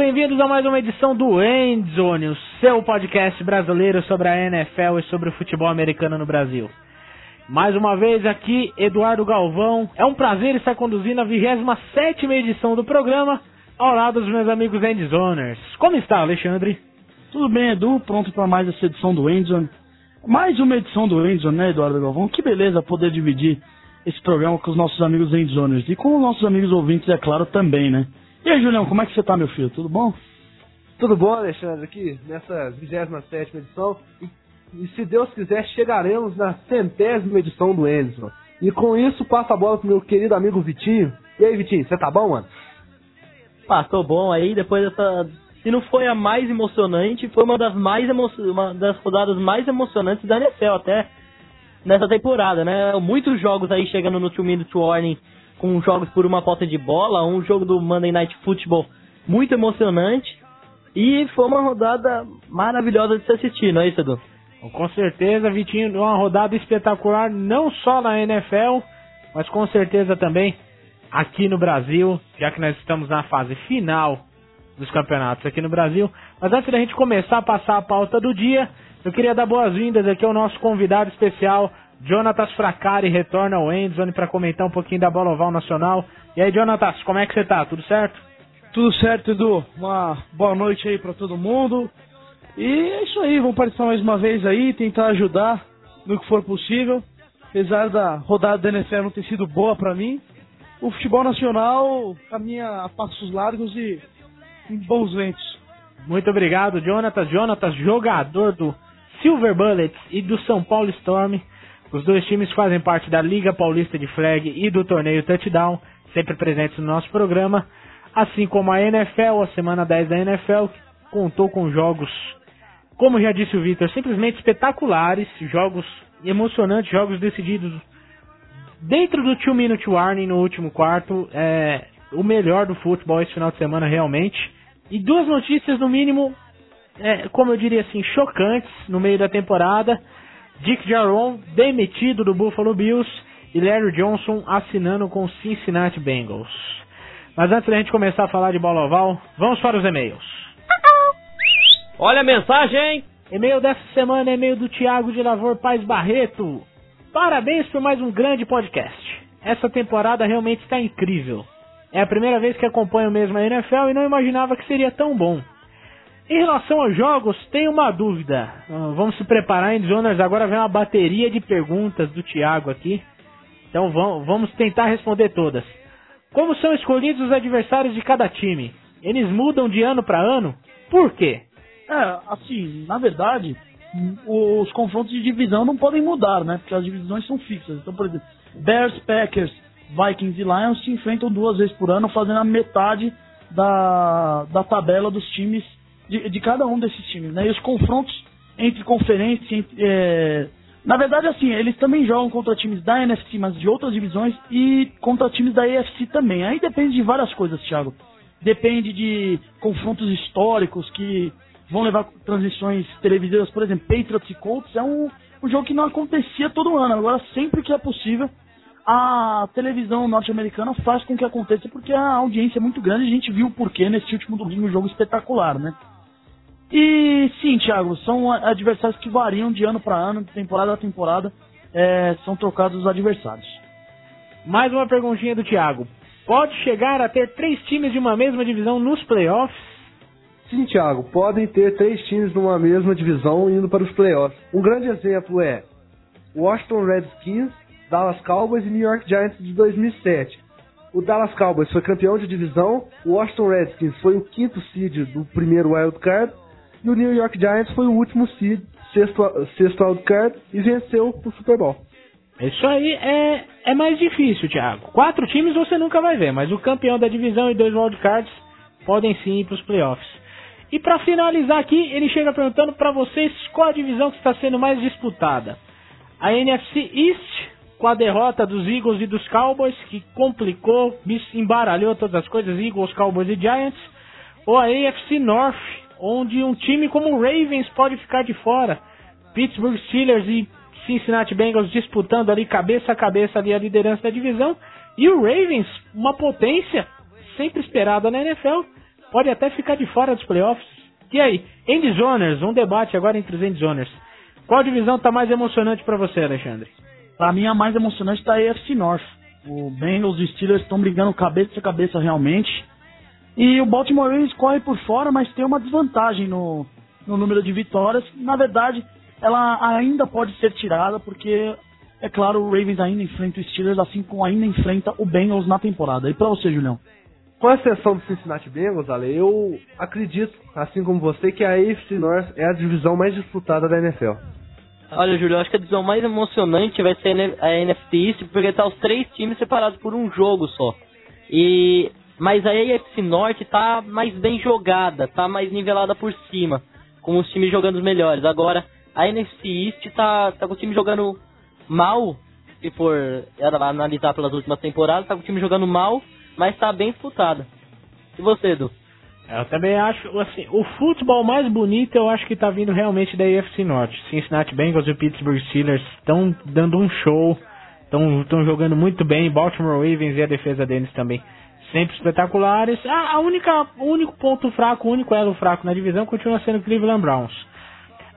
bem-vindos a mais uma edição do Endzone, o seu podcast brasileiro sobre a NFL e sobre o futebol americano no Brasil. Mais uma vez aqui, Eduardo Galvão. É um prazer estar conduzindo a 27 edição do programa ao lado dos meus amigos Endzoners. Como está, Alexandre? Tudo bem, Edu? Pronto para mais essa edição do Endzone. Mais uma edição do Endzone, né, Eduardo Galvão? Que beleza poder dividir esse programa com os nossos amigos Endzoners e com os nossos amigos ouvintes, é claro, também, né? E aí, Julião, como é que você tá, meu filho? Tudo bom? Tudo bom, Alexandre, aqui nessa 27 edição. E, e, se Deus quiser, chegaremos na centésima edição do Enzo. E com isso, passo a bola pro meu querido amigo Vitinho. E aí, Vitinho, você tá bom, mano? Ah, tô bom aí, depois dessa. Se não foi a mais emocionante, foi uma das mais emo... uma das rodadas mais emocionantes da NFL até nessa temporada, né? Muitos jogos aí chegando no Two Minute Warning com jogos por uma posse de bola, um jogo do Monday Night Football muito emocionante. E foi uma rodada maravilhosa de se assistir, não é isso, Edu? Com certeza, Vitinho, uma rodada espetacular, não só na NFL, mas com certeza também aqui no Brasil, já que nós estamos na fase final dos campeonatos aqui no Brasil. Mas antes da gente começar a passar a pauta do dia, eu queria dar boas-vindas aqui ao nosso convidado especial, Jonatas Fracari retorna ao Endzone para comentar um pouquinho da bola oval nacional. E aí, Jonatas, como é que você tá? Tudo certo? Tudo certo, Edu. Uma boa noite aí para todo mundo. E é isso aí, vamos participar mais uma vez aí, tentar ajudar no que for possível. Apesar da rodada da NFL não ter sido boa para mim, o futebol nacional caminha a passos largos e em bons ventos. Muito obrigado, Jonatas. Jonatas, jogador do Silver Bullets e do São Paulo Storm. Os dois times fazem parte da Liga Paulista de Flag e do torneio Touchdown, sempre presentes no nosso programa, assim como a NFL, a semana 10 da NFL, que contou com jogos, como já disse o Victor, simplesmente espetaculares, jogos emocionantes, jogos decididos dentro do 2 Minute Warning no último quarto, é o melhor do futebol esse final de semana realmente. E duas notícias no mínimo, é, como eu diria assim, chocantes no meio da temporada. Dick Jaron demitido do Buffalo Bills e Larry Johnson assinando com Cincinnati Bengals. Mas antes da gente começar a falar de bola oval, vamos para os e-mails. Olha a mensagem! E-mail dessa semana é e-mail do Thiago de Lavor Paz Barreto. Parabéns por mais um grande podcast. Essa temporada realmente está incrível. É a primeira vez que acompanho mesmo a NFL e não imaginava que seria tão bom. Em relação aos jogos, tenho uma dúvida. Uh, vamos se preparar, em Jonas. Agora vem uma bateria de perguntas do Thiago aqui. Então vamos tentar responder todas. Como são escolhidos os adversários de cada time? Eles mudam de ano para ano? Por quê? É, assim, na verdade, os confrontos de divisão não podem mudar, né? Porque as divisões são fixas. Então, por exemplo, Bears, Packers, Vikings e Lions se enfrentam duas vezes por ano, fazendo a metade da, da tabela dos times de, de cada um desses times, né? E os confrontos entre conferências, entre, é... na verdade, assim, eles também jogam contra times da NFC, mas de outras divisões, e contra times da AFC também. Aí depende de várias coisas, Thiago. Depende de confrontos históricos que vão levar transições televisivas, por exemplo, Patriots e Colts é um, um jogo que não acontecia todo ano. Agora, sempre que é possível, a televisão norte-americana faz com que aconteça, porque a audiência é muito grande. A gente viu o porquê nesse último domingo, um jogo espetacular, né? E sim, Thiago, são adversários que variam de ano para ano, de temporada a temporada, é, são trocados os adversários. Mais uma perguntinha do Thiago. Pode chegar a ter três times de uma mesma divisão nos playoffs? Sim, Thiago, podem ter três times de uma mesma divisão indo para os playoffs. Um grande exemplo é Washington Redskins, Dallas Cowboys e New York Giants de 2007. O Dallas Cowboys foi campeão de divisão, o Washington Redskins foi o quinto seed do primeiro wild card e o New York Giants foi o último seed, sexto, sexto wildcard, e venceu o Super Bowl. Isso aí é, é mais difícil, Thiago. Quatro times você nunca vai ver, mas o campeão da divisão e dois wildcards podem sim ir para os playoffs. E para finalizar aqui, ele chega perguntando para vocês qual a divisão que está sendo mais disputada. A NFC East, com a derrota dos Eagles e dos Cowboys, que complicou, embaralhou todas as coisas, Eagles, Cowboys e Giants. Ou a AFC North, onde um time como o Ravens pode ficar de fora. Pittsburgh Steelers e Cincinnati Bengals disputando ali cabeça a cabeça ali a liderança da divisão. E o Ravens, uma potência sempre esperada na NFL, pode até ficar de fora dos playoffs. E aí, Endzoners, um debate agora entre os Endzoners. Qual divisão está mais emocionante para você, Alexandre? Para mim, a mais emocionante está a AFC North. O Bengals e os Steelers estão brigando cabeça a cabeça realmente. E o Baltimore Ravens corre por fora, mas tem uma desvantagem no, no número de vitórias. Na verdade, ela ainda pode ser tirada, porque, é claro, o Ravens ainda enfrenta os Steelers, assim como ainda enfrenta o Bengals na temporada. E para você, Julião? Com exceção do Cincinnati Bengals, Ale, eu acredito, assim como você, que a AFC North é a divisão mais disputada da NFL. Olha, Júlio, eu acho que a divisão mais emocionante vai ser a NFC East, porque tá os três times separados por um jogo só. E mas a AFC Norte tá mais bem jogada, tá mais nivelada por cima, com os times jogando os melhores. Agora, a NFC East tá, tá com o time jogando mal, se for analisar pelas últimas temporadas, tá com o time jogando mal, mas tá bem disputada. E você, Edu? Eu também acho, assim, o futebol mais bonito eu acho que tá vindo realmente da AFC Norte. Cincinnati Bengals e Pittsburgh Steelers estão dando um show, estão jogando muito bem. Baltimore Ravens e a defesa deles também sempre espetaculares. A, a única, o único ponto fraco, o único elo fraco na divisão continua sendo Cleveland Browns.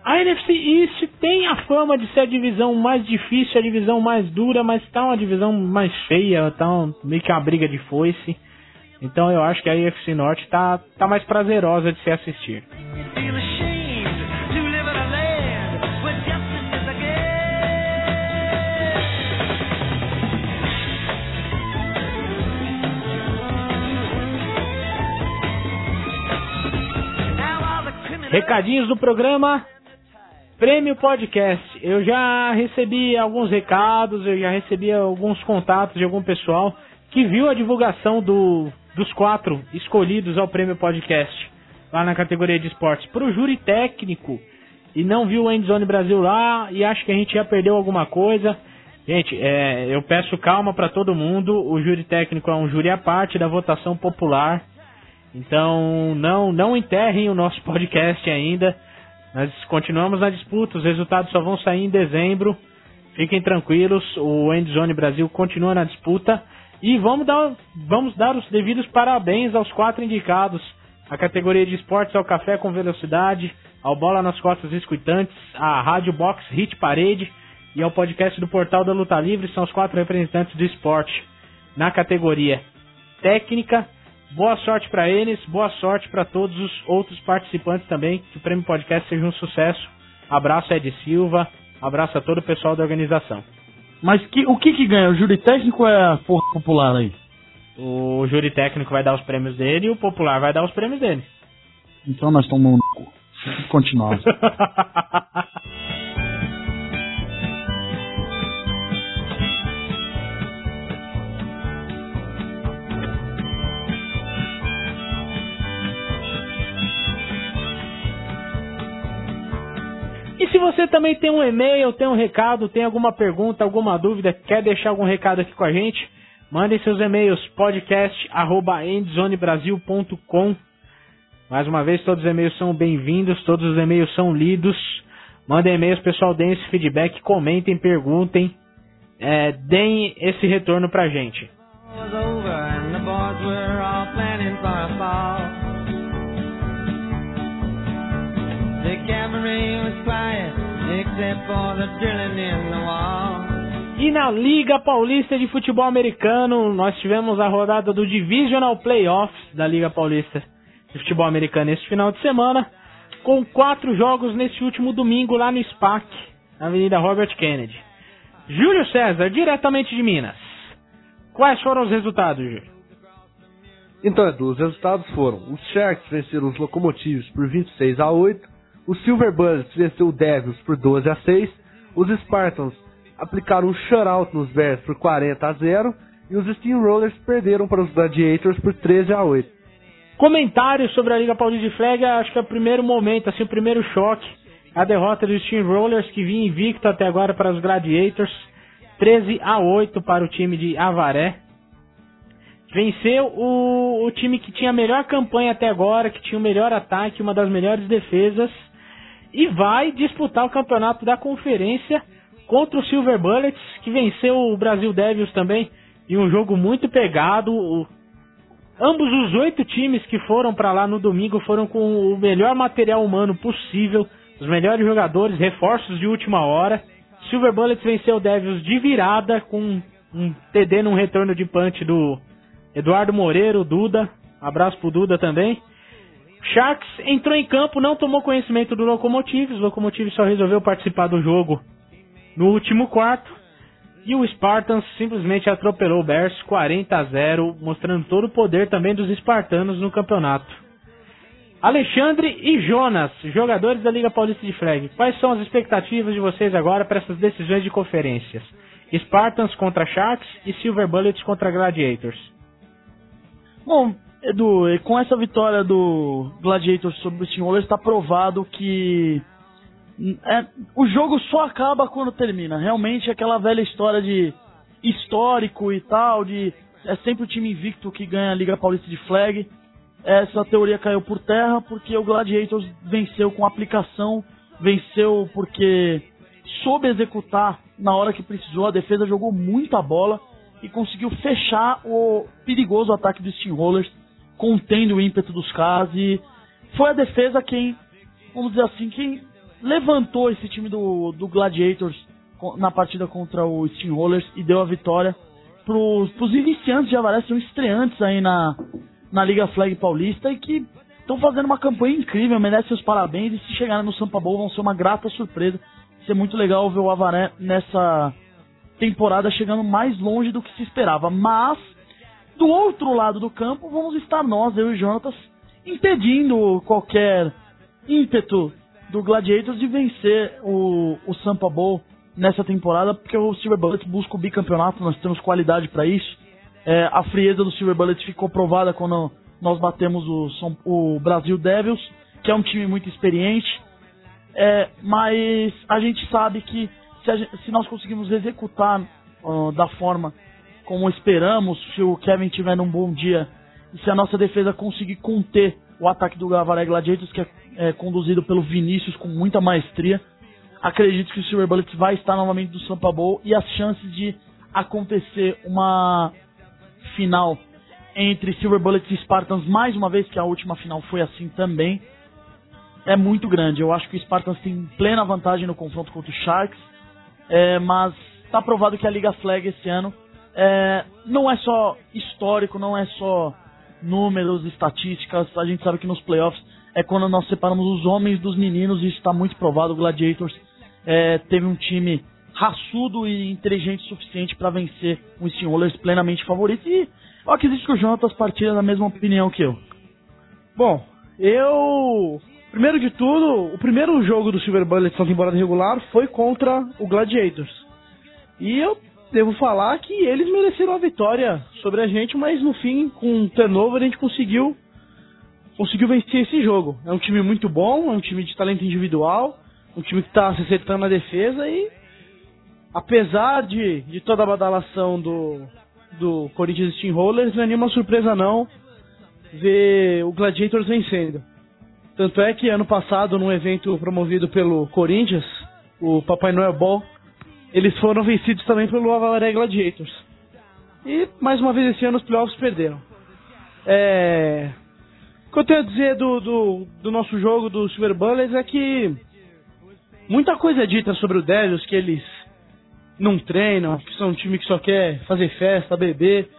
A NFC East tem a fama de ser a divisão mais difícil, a divisão mais dura, mas tá uma divisão mais feia, tá um, meio que uma briga de foice. Então eu acho que a AFC Norte tá, tá mais prazerosa de se assistir. Recadinhos do programa Prêmio Podcast. Eu já recebi alguns recados, eu já recebi alguns contatos de algum pessoal que viu a divulgação do, dos quatro escolhidos ao Prêmio Podcast lá na categoria de esportes para o júri técnico e não viu o Endzone Brasil lá e acho que a gente já perdeu alguma coisa. Gente, é, eu peço calma para todo mundo. O júri técnico é um júri à parte da votação popular. Então, não, não enterrem o nosso podcast ainda. Nós continuamos na disputa, os resultados só vão sair em dezembro. Fiquem tranquilos, o Endzone Brasil continua na disputa. E vamos dar, vamos dar os devidos parabéns aos quatro indicados. A categoria de esportes ao Café com Velocidade, ao Bola nas Costas Escutantes, à Rádio Box Hit Parede e ao podcast do Portal da Luta Livre. São os quatro representantes do esporte na categoria técnica Boa sorte para eles, boa sorte para todos os outros participantes também. Que o Prêmio Podcast seja um sucesso. Abraço Ed Silva, abraço a todo o pessoal da organização. Mas que, o que que ganha? O júri técnico é a porra popular aí? O júri técnico vai dar os prêmios dele e o popular vai dar os prêmios dele. Então nós estamos no Continuar. se você também tem um e-mail, tem um recado, tem alguma pergunta, alguma dúvida, quer deixar algum recado aqui com a gente, mandem seus e-mails podcast@endzonebrasil.com. Mais uma vez, todos os e-mails são bem-vindos, todos os e-mails são lidos. Mandem e-mails, pessoal, deem esse feedback, comentem, perguntem, é, deem esse retorno pra gente. E na Liga Paulista de Futebol Americano, nós tivemos a rodada do Divisional Playoffs da Liga Paulista de Futebol Americano este final de semana, com quatro jogos neste último domingo lá no SPAC, na Avenida Robert Kennedy. Júlio César, diretamente de Minas. Quais foram os resultados, Júlio? Então, Edu, os resultados foram: os Sharks venceram os Locomotives por 26 a 8, o Silver Bullets venceu o Devils por 12 a 6. Os Spartans aplicaram um shutout nos Bears por 40 a 0. E os Steamrollers perderam para os Gladiators por 13 a 8. Comentários sobre a Liga Paulista de Flag, acho que é o primeiro momento, assim, o primeiro choque. A derrota dos Steamrollers, que vinha invicto até agora para os Gladiators. 13 a 8 para o time de Avaré. Venceu o, o time que tinha a melhor campanha até agora, que tinha o melhor ataque, uma das melhores defesas e vai disputar o campeonato da conferência contra o Silver Bullets, que venceu o Brasil Devils também em um jogo muito pegado. O, ambos os oito times que foram para lá no domingo foram com o melhor material humano possível, os melhores jogadores, reforços de última hora. Silver Bullets venceu o Devils de virada com um TD num retorno de punch do Eduardo Moreiro, Duda. Abraço pro Duda também. Sharks entrou em campo, não tomou conhecimento do Locomotives. O Locomotives só resolveu participar do jogo no último quarto. E o Spartans simplesmente atropelou o Bears 40 a 0, mostrando todo o poder também dos espartanos no campeonato. Alexandre e Jonas, jogadores da Liga Paulista de Flag, quais são as expectativas de vocês agora para essas decisões de conferências? Spartans contra Sharks e Silver Bullets contra Gladiators. Bom, Edu, com essa vitória do Gladiators sobre o Steamrollers, está provado que é, o jogo só acaba quando termina. Realmente aquela velha história de histórico e tal, de é sempre o time invicto que ganha a Liga Paulista de Flag. Essa teoria caiu por terra porque o Gladiators venceu com aplicação, venceu porque soube executar na hora que precisou, a defesa jogou muita bola e conseguiu fechar o perigoso ataque dos Steamrollers, contendo o ímpeto dos caras e foi a defesa quem, vamos dizer assim, quem levantou esse time do, do Gladiators na partida contra o Steamrollers e deu a vitória pros, pros iniciantes de Avaré, são estreantes aí na, na Liga Flag Paulista e que estão fazendo uma campanha incrível, merecem os parabéns e se chegarem no Sampa Bowl vão ser uma grata surpresa. Vai ser muito legal ver o Avaré nessa temporada chegando mais longe do que se esperava. Mas, do outro lado do campo, vamos estar nós, eu e Jonatas, impedindo qualquer ímpeto do Gladiators de vencer o, o Sampa Bowl nessa temporada, porque o Silver Bullet busca o bicampeonato, nós temos qualidade para isso. É, a frieza do Silver Bullet ficou provada quando nós batemos o, o Brasil Devils, que é um time muito experiente. É, mas a gente sabe que se, se nós conseguimos executar uh, da forma como esperamos, se o Kevin tiver um bom dia e se a nossa defesa conseguir conter o ataque do Gavaré Gladiators, que é é, conduzido pelo Vinícius com muita maestria. Acredito que o Silver Bullets vai estar novamente do Sampa Bowl e as chances de acontecer uma final entre Silver Bullets e Spartans, mais uma vez que a última final foi assim também, é muito grande. Eu acho que o Spartans tem plena vantagem no confronto contra o Sharks, é, mas está provado que a Liga Flag esse ano é, não é só histórico, não é só números, estatísticas. A gente sabe que nos playoffs é quando nós separamos os homens dos meninos, e isso está muito provado. O Gladiators é, teve um time raçudo e inteligente o suficiente para vencer o Steamrollers plenamente favorito. E eu acredito que o Jonatas partilha da mesma opinião que eu. Bom, eu. Primeiro de tudo, o primeiro jogo do Silver Bullets na temporada regular foi contra o Gladiators. E eu devo falar que eles mereceram a vitória sobre a gente, mas no fim, com um turnover, a gente conseguiu conseguiu vencer esse jogo. É um time muito bom, é um time de talento individual, um time que está se acertando na defesa e apesar de, de toda a badalação do, do Corinthians Steamrollers, não é nenhuma surpresa não ver o Gladiators vencendo. Tanto é que ano passado, num evento promovido pelo Corinthians, o Papai Noel Ball, eles foram vencidos também pelo Avaré Gladiators. E mais uma vez esse ano os playoffs perderam. É, o que eu tenho a dizer do, do, do nosso jogo do Silver Bullets é que muita coisa é dita sobre o Devils, que eles não treinam, que são um time que só quer fazer festa, beber.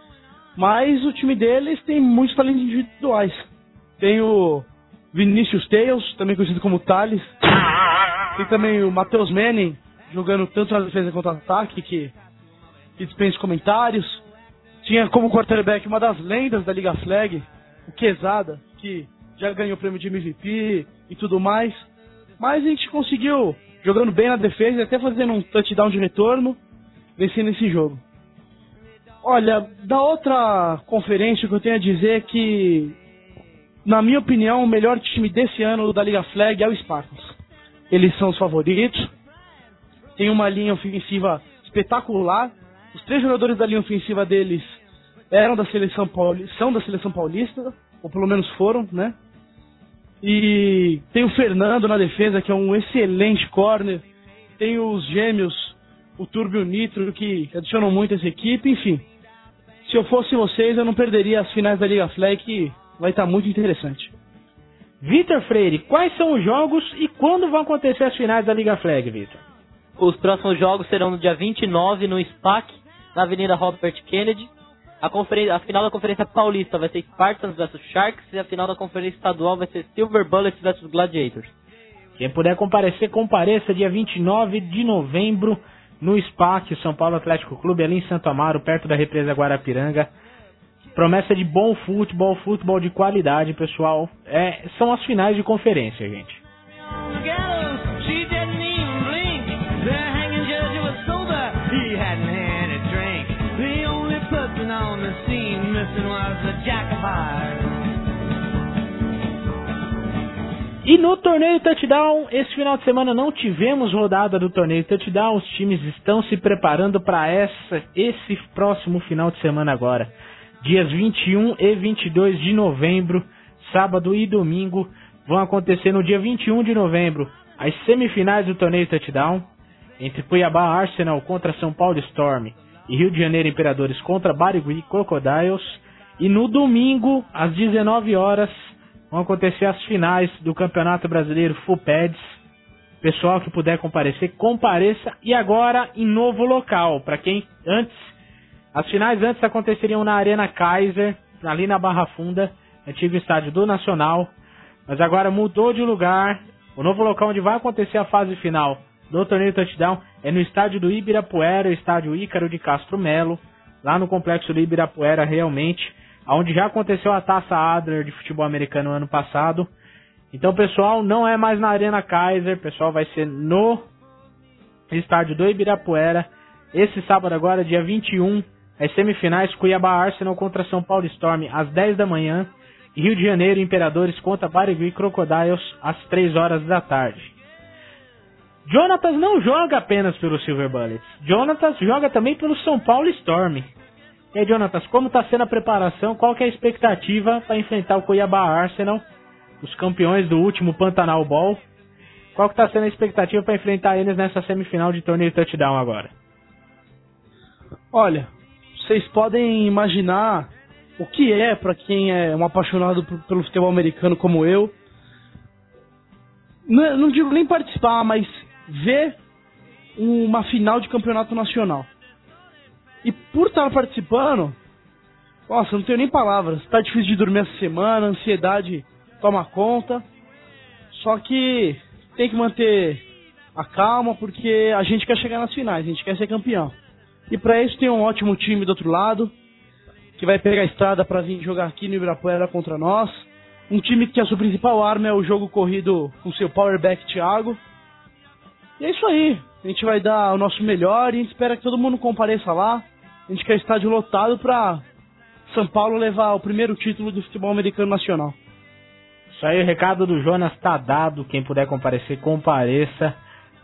Mas o time deles tem muitos talentos individuais. Tem o Vinicius Tails, também conhecido como Thales. Tem também o Matheus Manning, jogando tanto na defesa quanto no ataque, que, que dispensa comentários. Tinha como quarterback uma das lendas da Liga Flag, o Quesada, que já ganhou o prêmio de MVP e tudo mais. Mas a gente conseguiu, jogando bem na defesa e até fazendo um touchdown de retorno, vencendo esse jogo. Olha, da outra conferência, que eu tenho a dizer é que, na minha opinião, o melhor time desse ano da Liga Flag é o Spartans. Eles são os favoritos, tem uma linha ofensiva espetacular. Os três jogadores da linha ofensiva deles eram da seleção paulista, são da seleção paulista ou pelo menos foram, né? E tem o Fernando na defesa, que é um excelente corner. Tem os gêmeos o Turbo e o Nitro, que adicionam muito essa equipe, enfim. Se eu fosse vocês, eu não perderia as finais da Liga Flag, que vai estar muito interessante. Vitor Freire, quais são os jogos e quando vão acontecer as finais da Liga Flag, Vitor? Os próximos jogos serão no dia 29 no SPAC, na Avenida Robert Kennedy. A, a, final da Conferência Paulista vai ser Spartans vs Sharks e a final da Conferência Estadual vai ser Silver Bullets vs Gladiators. Quem puder comparecer, compareça dia 29 de novembro no SPAC, São Paulo Atlético Clube, ali em Santo Amaro, perto da represa Guarapiranga. Promessa de bom futebol, futebol de qualidade, pessoal. É, são as finais de conferência, gente. E no torneio touchdown, esse final de semana não tivemos rodada do torneio touchdown. Os times estão se preparando para essa esse próximo final de semana agora. Dias 21 e 22 de novembro, sábado e domingo, vão acontecer no dia 21 de novembro as semifinais do torneio touchdown entre Cuiabá Arsenal contra São Paulo Storm e Rio de Janeiro Imperadores contra Barigui Crocodiles. E no domingo, às 19 horas, vão acontecer as finais do Campeonato Brasileiro FUPEDS. Pessoal que puder comparecer, compareça. E agora em novo local, para quem antes as finais antes aconteceriam na Arena Kaiser, ali na Barra Funda, antigo estádio do Nacional, mas agora mudou de lugar. O novo local onde vai acontecer a fase final do torneio touchdown é no estádio do Ibirapuera, estádio Ícaro de Castro Melo, lá no complexo do Ibirapuera realmente onde já aconteceu a Taça Adler de futebol americano ano passado. Então, pessoal, não é mais na Arena Kaiser, pessoal, vai ser no estádio do Ibirapuera. Esse sábado agora, dia 21, as semifinais Cuiabá Arsenal contra São Paulo Storm às 10 da manhã. Rio de Janeiro Imperadores contra Barigui Crocodiles às 3 horas da tarde. Jonatas não joga apenas pelo Silver Bullets. Jonatas joga também pelo São Paulo Storm. E aí, Jonatas, como está sendo a preparação? Qual que é a expectativa para enfrentar o Cuiabá Arsenal, os campeões do último Pantanal Ball? Qual que está sendo a expectativa para enfrentar eles nessa semifinal de torneio touchdown agora? Olha, vocês podem imaginar o que é para quem é um apaixonado pelo futebol americano como eu. Não, não digo nem participar, mas ver uma final de campeonato nacional. E por estar participando, nossa, não tenho nem palavras. Tá difícil de dormir essa semana, ansiedade toma conta. Só que tem que manter a calma porque a gente quer chegar nas finais, a gente quer ser campeão. E para isso tem um ótimo time do outro lado, que vai pegar a estrada para vir jogar aqui no Ibirapuera contra nós. Um time que a sua principal arma é o jogo corrido com seu powerback Thiago. E é isso aí. A gente vai dar o nosso melhor e espera que todo mundo compareça lá. A gente quer estádio lotado para São Paulo levar o primeiro título do futebol americano nacional. Isso aí, o recado do Jonas está dado. Quem puder comparecer, compareça.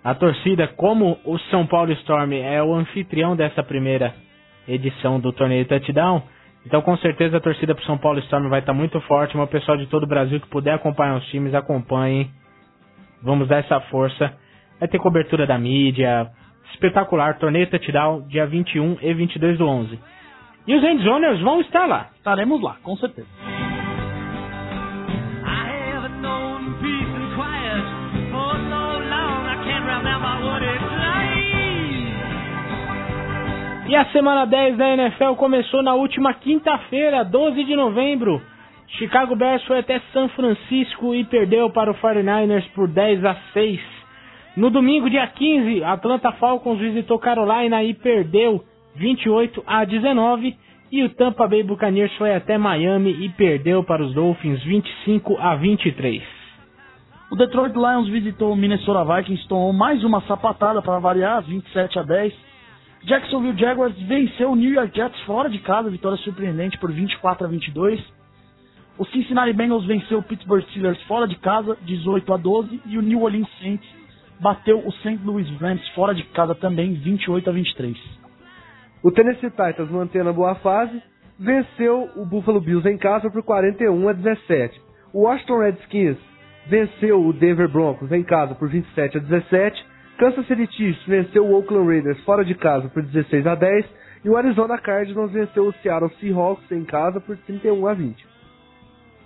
A torcida, como o São Paulo Storm é o anfitrião dessa primeira edição do torneio Touchdown, então com certeza a torcida para São Paulo Storm vai estar tá muito forte. Mas o pessoal de todo o Brasil que puder acompanhar os times, acompanhem. Vamos dar essa força. Vai ter cobertura da mídia, espetacular, torneio touchdown, dia 21 e 22 do 11. E os Endzoners vão estar lá. Estaremos lá, com certeza. E a semana 10 da NFL começou na última quinta-feira, 12 de novembro. Chicago Bears foi até São Francisco e perdeu para o 49ers por 10 a 6. No domingo, dia 15, Atlanta Falcons visitou Carolina e perdeu 28 a 19. E o Tampa Bay Buccaneers foi até Miami e perdeu para os Dolphins 25 a 23. O Detroit Lions visitou o Minnesota Vikings, tomou mais uma sapatada para variar, 27 a 10. Jacksonville Jaguars venceu o New York Jets fora de casa, vitória surpreendente por 24 a 22. O Cincinnati Bengals venceu o Pittsburgh Steelers fora de casa, 18 a 12, e o New Orleans Saints bateu o St. Louis Rams fora de casa também, 28 a 23. O Tennessee Titans, mantendo a boa fase, venceu o Buffalo Bills em casa por 41 a 17. O Washington Redskins venceu o Denver Broncos em casa por 27 a 17. Kansas City Chiefs venceu o Oakland Raiders fora de casa por 16 a 10 e o Arizona Cardinals venceu o Seattle Seahawks em casa por 31 a 20.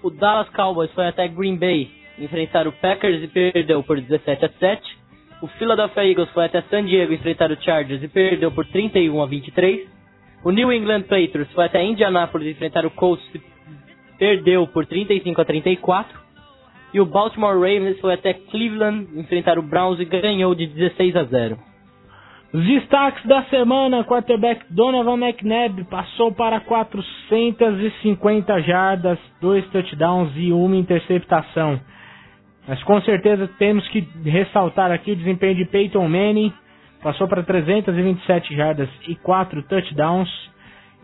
O Dallas Cowboys foi até Green Bay enfrentar o Packers e perdeu por 17 a 7. O Philadelphia Eagles foi até San Diego enfrentar o Chargers e perdeu por 31 a 23. O New England Patriots foi até Indianapolis enfrentar o Colts e perdeu por 35 a 34. E o Baltimore Ravens foi até Cleveland enfrentar o Browns e ganhou de 16 a 0. Os destaques da semana, quarterback Donovan McNabb passou para 450 jardas, dois touchdowns e uma interceptação. Mas com certeza temos que ressaltar aqui o desempenho de Peyton Manning, passou para 327 jardas e 4 touchdowns.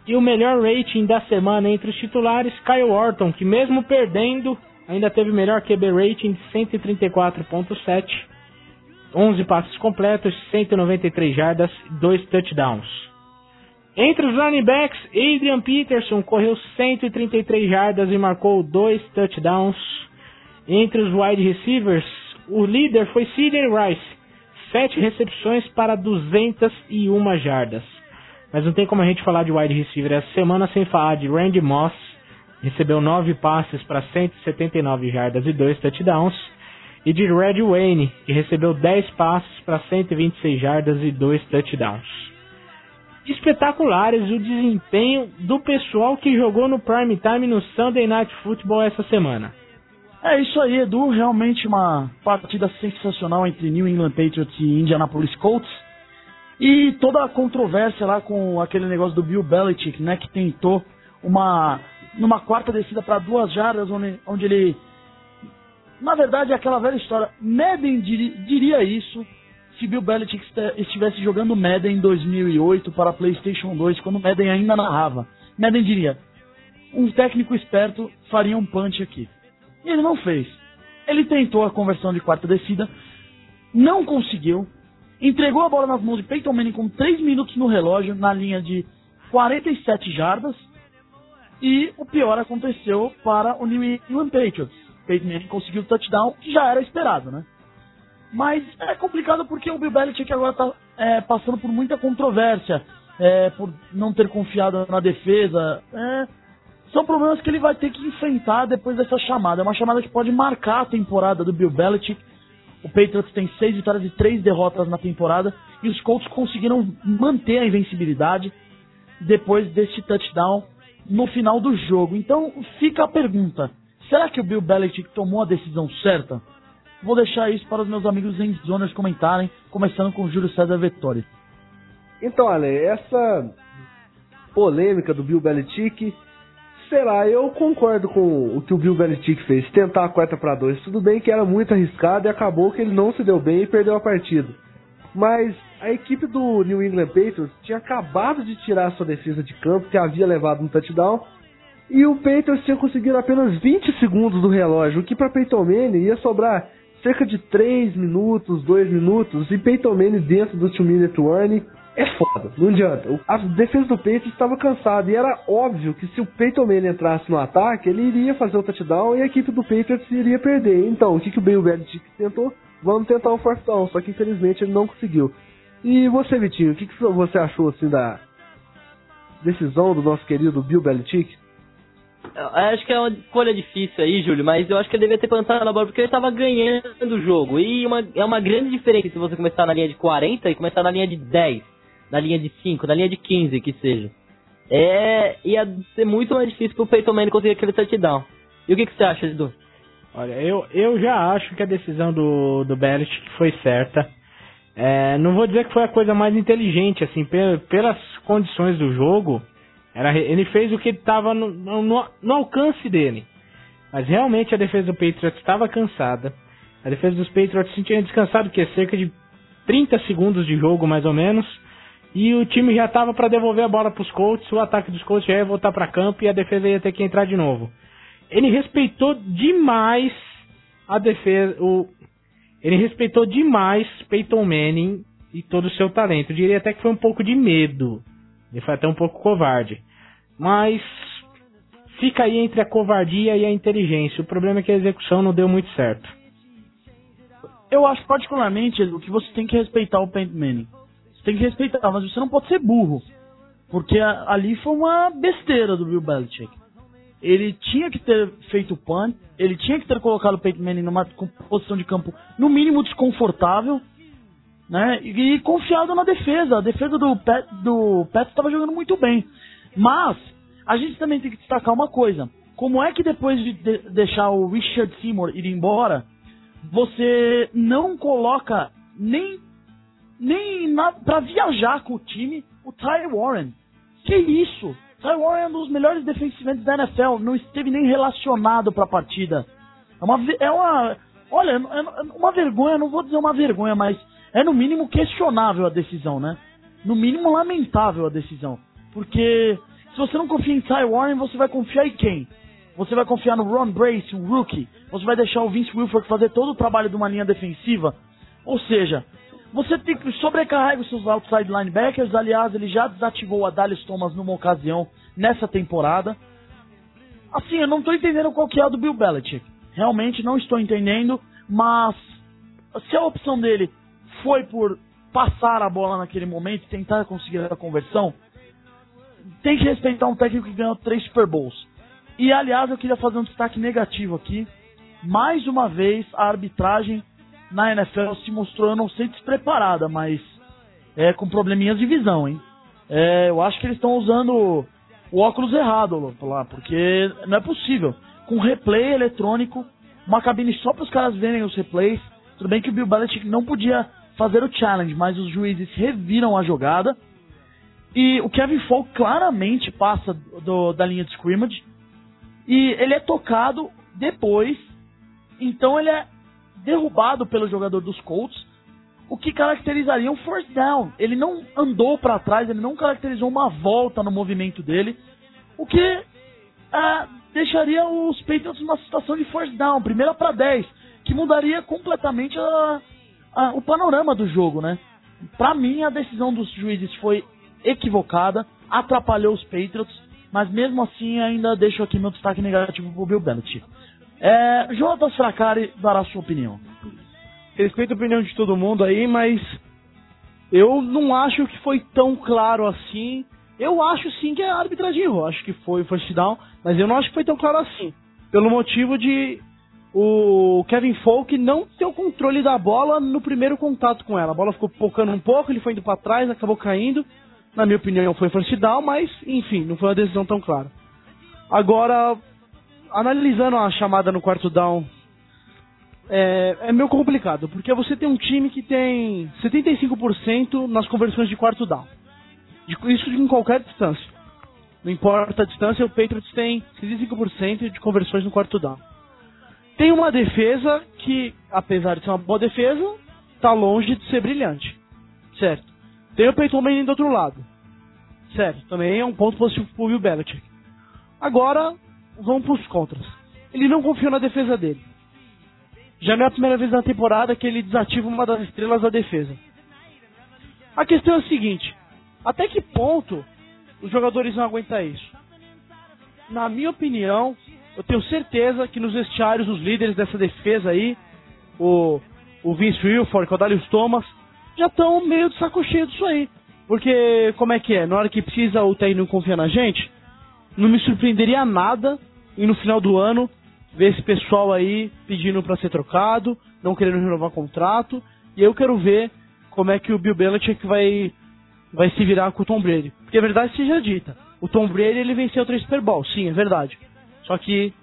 E o melhor rating da semana entre os titulares, Kyle Orton, que mesmo perdendo, ainda teve melhor QB rating de 134.7, 11 passes completos, 193 jardas, 2 touchdowns. Entre os running backs, Adrian Peterson correu 133 jardas e marcou 2 touchdowns. Entre os wide receivers, o líder foi C.J. Rice, 7 recepções para 201 jardas. Mas não tem como a gente falar de wide receiver essa semana sem falar de Randy Moss, recebeu 9 passes para 179 jardas e 2 touchdowns. E de Red Wayne, que recebeu 10 passes para 126 jardas e 2 touchdowns. Espetaculares o desempenho do pessoal que jogou no prime time no Sunday Night Football essa semana. É isso aí, Edu. Realmente uma partida sensacional entre New England Patriots e Indianapolis Colts. E toda a controvérsia lá com aquele negócio do Bill Belichick, né, que tentou uma numa quarta descida para duas jardas, onde, onde ele na verdade é aquela velha história. Madden diria, isso se Bill Belichick estivesse jogando Madden em 2008 para PlayStation 2, quando Madden ainda narrava. Madden diria: um técnico esperto faria um punch aqui. Ele não fez. Ele tentou a conversão de quarta descida, não conseguiu, entregou a bola nas mãos de Peyton Manning com 3 minutos no relógio, na linha de 47 jardas, e o pior aconteceu para o New England Patriots. Peyton Manning conseguiu o touchdown, que já era esperado, né? Mas é complicado porque o Bill Belichick agora está é, passando por muita controvérsia, é, por não ter confiado na defesa. É, são problemas que ele vai ter que enfrentar depois dessa chamada. É uma chamada que pode marcar a temporada do Bill Belichick. O Patriots tem seis vitórias e três derrotas na temporada e os Colts conseguiram manter a invencibilidade depois desse touchdown no final do jogo. Então fica a pergunta: será que o Bill Belichick tomou a decisão certa? Vou deixar isso para os meus amigos em zonas comentarem, começando com o Júlio César Vettori. Então, olha, essa polêmica do Bill Belichick será, eu concordo com o que o Bill Belichick fez, tentar a quarta para dois. Tudo bem que era muito arriscado e acabou que ele não se deu bem e perdeu a partida. Mas a equipe do New England Patriots tinha acabado de tirar sua defesa de campo, que havia levado um touchdown, e o Patriots tinha conseguido apenas 20 segundos do relógio, o que para Peyton Manning ia sobrar cerca de 3 minutos, 2 minutos, e Peyton Manning dentro do 2 minute warning é foda, não adianta. A defesa do Patriots estava cansada e era óbvio que se o Peyton Manning entrasse no ataque, ele iria fazer o touchdown e a equipe do Patriots iria perder. Então, o que, que o Bill Belichick tentou? Vamos tentar um fourth down, só que infelizmente ele não conseguiu. E você, Vitinho, o que, que você achou assim da decisão do nosso querido Bill Belichick? Eu acho que é uma escolha difícil aí, Júlio, mas eu acho que ele devia ter plantado na bola porque ele estava ganhando o jogo. E uma, é uma grande diferença se você começar na linha de 40 e começar na linha de 10 na linha de 5, na linha de 15, que seja. É, ia ser muito mais difícil pro Peyton Manning conseguir aquele touchdown. E o que, que você acha, Edu? Olha, eu, eu já acho que a decisão do, do Belichick foi certa. É, não vou dizer que foi a coisa mais inteligente, assim, pelas condições do jogo, era, ele fez o que estava no, no, no, alcance dele. Mas realmente a defesa do Patriots estava cansada. A defesa dos Patriots tinha descansado que cerca de 30 segundos de jogo, mais ou menos. E o time já estava para devolver a bola para os Colts, o ataque dos Colts já ia voltar para campo e a defesa ia ter que entrar de novo. Ele respeitou demais a defesa, o ele respeitou demais Peyton Manning e todo o seu talento. Eu diria até que foi um pouco de medo. Ele foi até um pouco covarde. Mas fica aí entre a covardia e a inteligência. O problema é que a execução não deu muito certo. Eu acho particularmente Edu, que você tem que respeitar o Peyton Manning. Você tem que respeitar, mas você não pode ser burro. Porque a- ali foi uma besteira do Bill Belichick. Ele tinha que ter feito o punt, ele tinha que ter colocado o Peyton Manning numa posição de campo no mínimo desconfortável, né? E, e confiado na defesa. A defesa do Pet do Pet estava jogando muito bem. Mas a gente também tem que destacar uma coisa. Como é que depois de, de- deixar o Richard Seymour ir embora, você não coloca nem nem na, pra viajar com o time o Ty Warren? Que isso? Ty Warren é um dos melhores defensiventos da NFL, não esteve nem relacionado pra partida. É uma, é uma, olha, é é uma vergonha, não vou dizer uma vergonha, mas é no mínimo questionável a decisão, né? No mínimo lamentável a decisão. Porque se você não confia em Ty Warren, você vai confiar em quem? Você vai confiar no Ron Brace, um rookie? Você vai deixar o Vince Wilfork fazer todo o trabalho de uma linha defensiva? Ou seja, você tem que sobrecarregar os seus outside linebackers. Aliás, ele já desativou a Dallas Thomas numa ocasião nessa temporada. Assim, eu não estou entendendo qual que é a do Bill Belichick. Realmente não estou entendendo, mas se a opção dele foi por passar a bola naquele momento tentar conseguir a conversão, tem que respeitar um técnico que ganhou três Super Bowls. E aliás, eu queria fazer um destaque negativo aqui. Mais uma vez, a arbitragem na NFL se mostrou, eu não sei, despreparada, mas é com probleminhas de visão, hein? É, eu acho que eles estão usando o óculos errado lá, porque não é possível. Com replay eletrônico, uma cabine só para os caras verem os replays. Tudo bem que o Bill Belichick não podia fazer o challenge, mas os juízes reviram a jogada. E o Kevin Falk claramente passa do- da linha de scrimmage. E ele é tocado depois. Então ele é derrubado pelo jogador dos Colts. O que caracterizaria um force down. Ele não andou para trás, ele não caracterizou uma volta no movimento dele. O que ah, deixaria os Patriots numa situação de force down, primeira para 10, que mudaria completamente a- a- o panorama do jogo, né? Pra mim, a decisão dos juízes foi equivocada, atrapalhou os Patriots, mas mesmo assim ainda deixo aqui meu destaque negativo pro Bill Belichick. É, Jonas Fracari dará sua opinião. Respeito a opinião de todo mundo aí, mas eu não acho que foi tão claro assim. Eu acho sim que a arbitragem. Acho que foi first down, mas eu não acho que foi tão claro assim. Pelo motivo de o Kevin Folk não ter o controle da bola no primeiro contato com ela. A bola ficou pocando um pouco, ele foi indo para trás, acabou caindo. Na minha opinião, foi first down, mas enfim, não foi uma decisão tão clara. Agora, analisando a chamada no quarto down é, é meio complicado, porque você tem um time que tem 75% nas conversões de quarto down. Isso em qualquer distância. Não importa a distância, o Patriots tem 65% de conversões no quarto down. Tem uma defesa que, apesar de ser uma boa defesa, está longe de ser brilhante. Certo. Tem o Peyton Manning do outro lado. Certo. Também é um ponto positivo pro Bill Belichick. Agora, vamos pros contras. Ele não confiou na defesa dele. Já não é a primeira vez na temporada que ele desativa uma das estrelas da defesa. A questão é a seguinte: até que ponto os jogadores vão aguentar isso? Na minha opinião, eu tenho certeza que nos vestiários, os líderes dessa defesa aí, o, o Vince Wilfork, o Darius Thomas, já estão meio de saco cheio disso aí. Porque, como é que é? Na hora que precisa o técnico confiar na gente, não me surpreenderia nada e no final do ano ver esse pessoal aí pedindo pra ser trocado, não querendo renovar contrato, e eu quero ver como é que o Bill Belichick vai vai se virar com o Tom Brady. Porque a verdade seja dita, o Tom Brady ele venceu três Super Bowl, sim, é verdade. Só que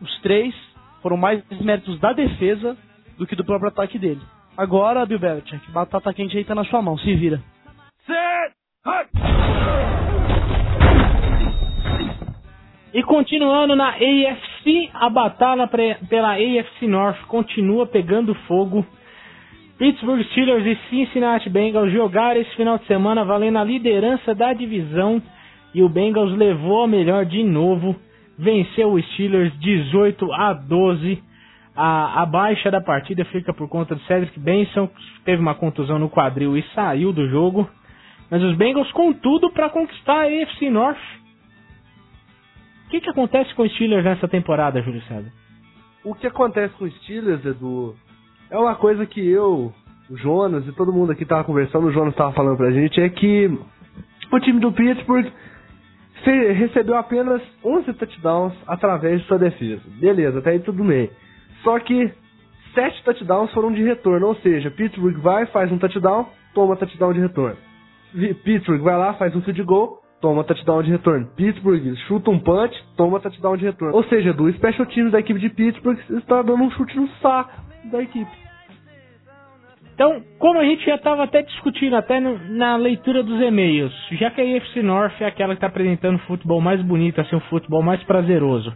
os três foram mais méritos da defesa do que do próprio ataque dele. Agora, Bill Belichick, batata quente aí tá na sua mão, se vira. E continuando na AFC, a batalha pela AFC North continua pegando fogo. Pittsburgh Steelers e Cincinnati Bengals jogaram esse final de semana valendo a liderança da divisão e o Bengals levou a melhor de novo, venceu o Steelers 18 a 12. A, a baixa da partida fica por conta do Cedric Benson, que teve uma contusão no quadril e saiu do jogo. Mas os Bengals com tudo para conquistar a AFC North. Que, que acontece com os Steelers nessa temporada, Júlio César? O que acontece com os Steelers, Edu, é uma coisa que eu, o Jonas e todo mundo aqui tava conversando, o Jonas tava falando pra gente, é que o time do Pittsburgh recebeu apenas 11 touchdowns através de sua defesa. Beleza, até aí tudo bem. Só que 7 touchdowns foram de retorno, ou seja, Pittsburgh vai, faz um touchdown, toma touchdown de retorno. Pittsburgh vai lá, faz um field goal, toma touchdown de retorno. Pittsburgh chuta um punch, toma touchdown de retorno. Ou seja, do special teams da equipe de Pittsburgh está dando um chute no saco da equipe. Então, como a gente já estava até discutindo até no- na leitura dos e-mails, já que a AFC North é aquela que está apresentando o futebol mais bonito, assim, o futebol mais prazeroso,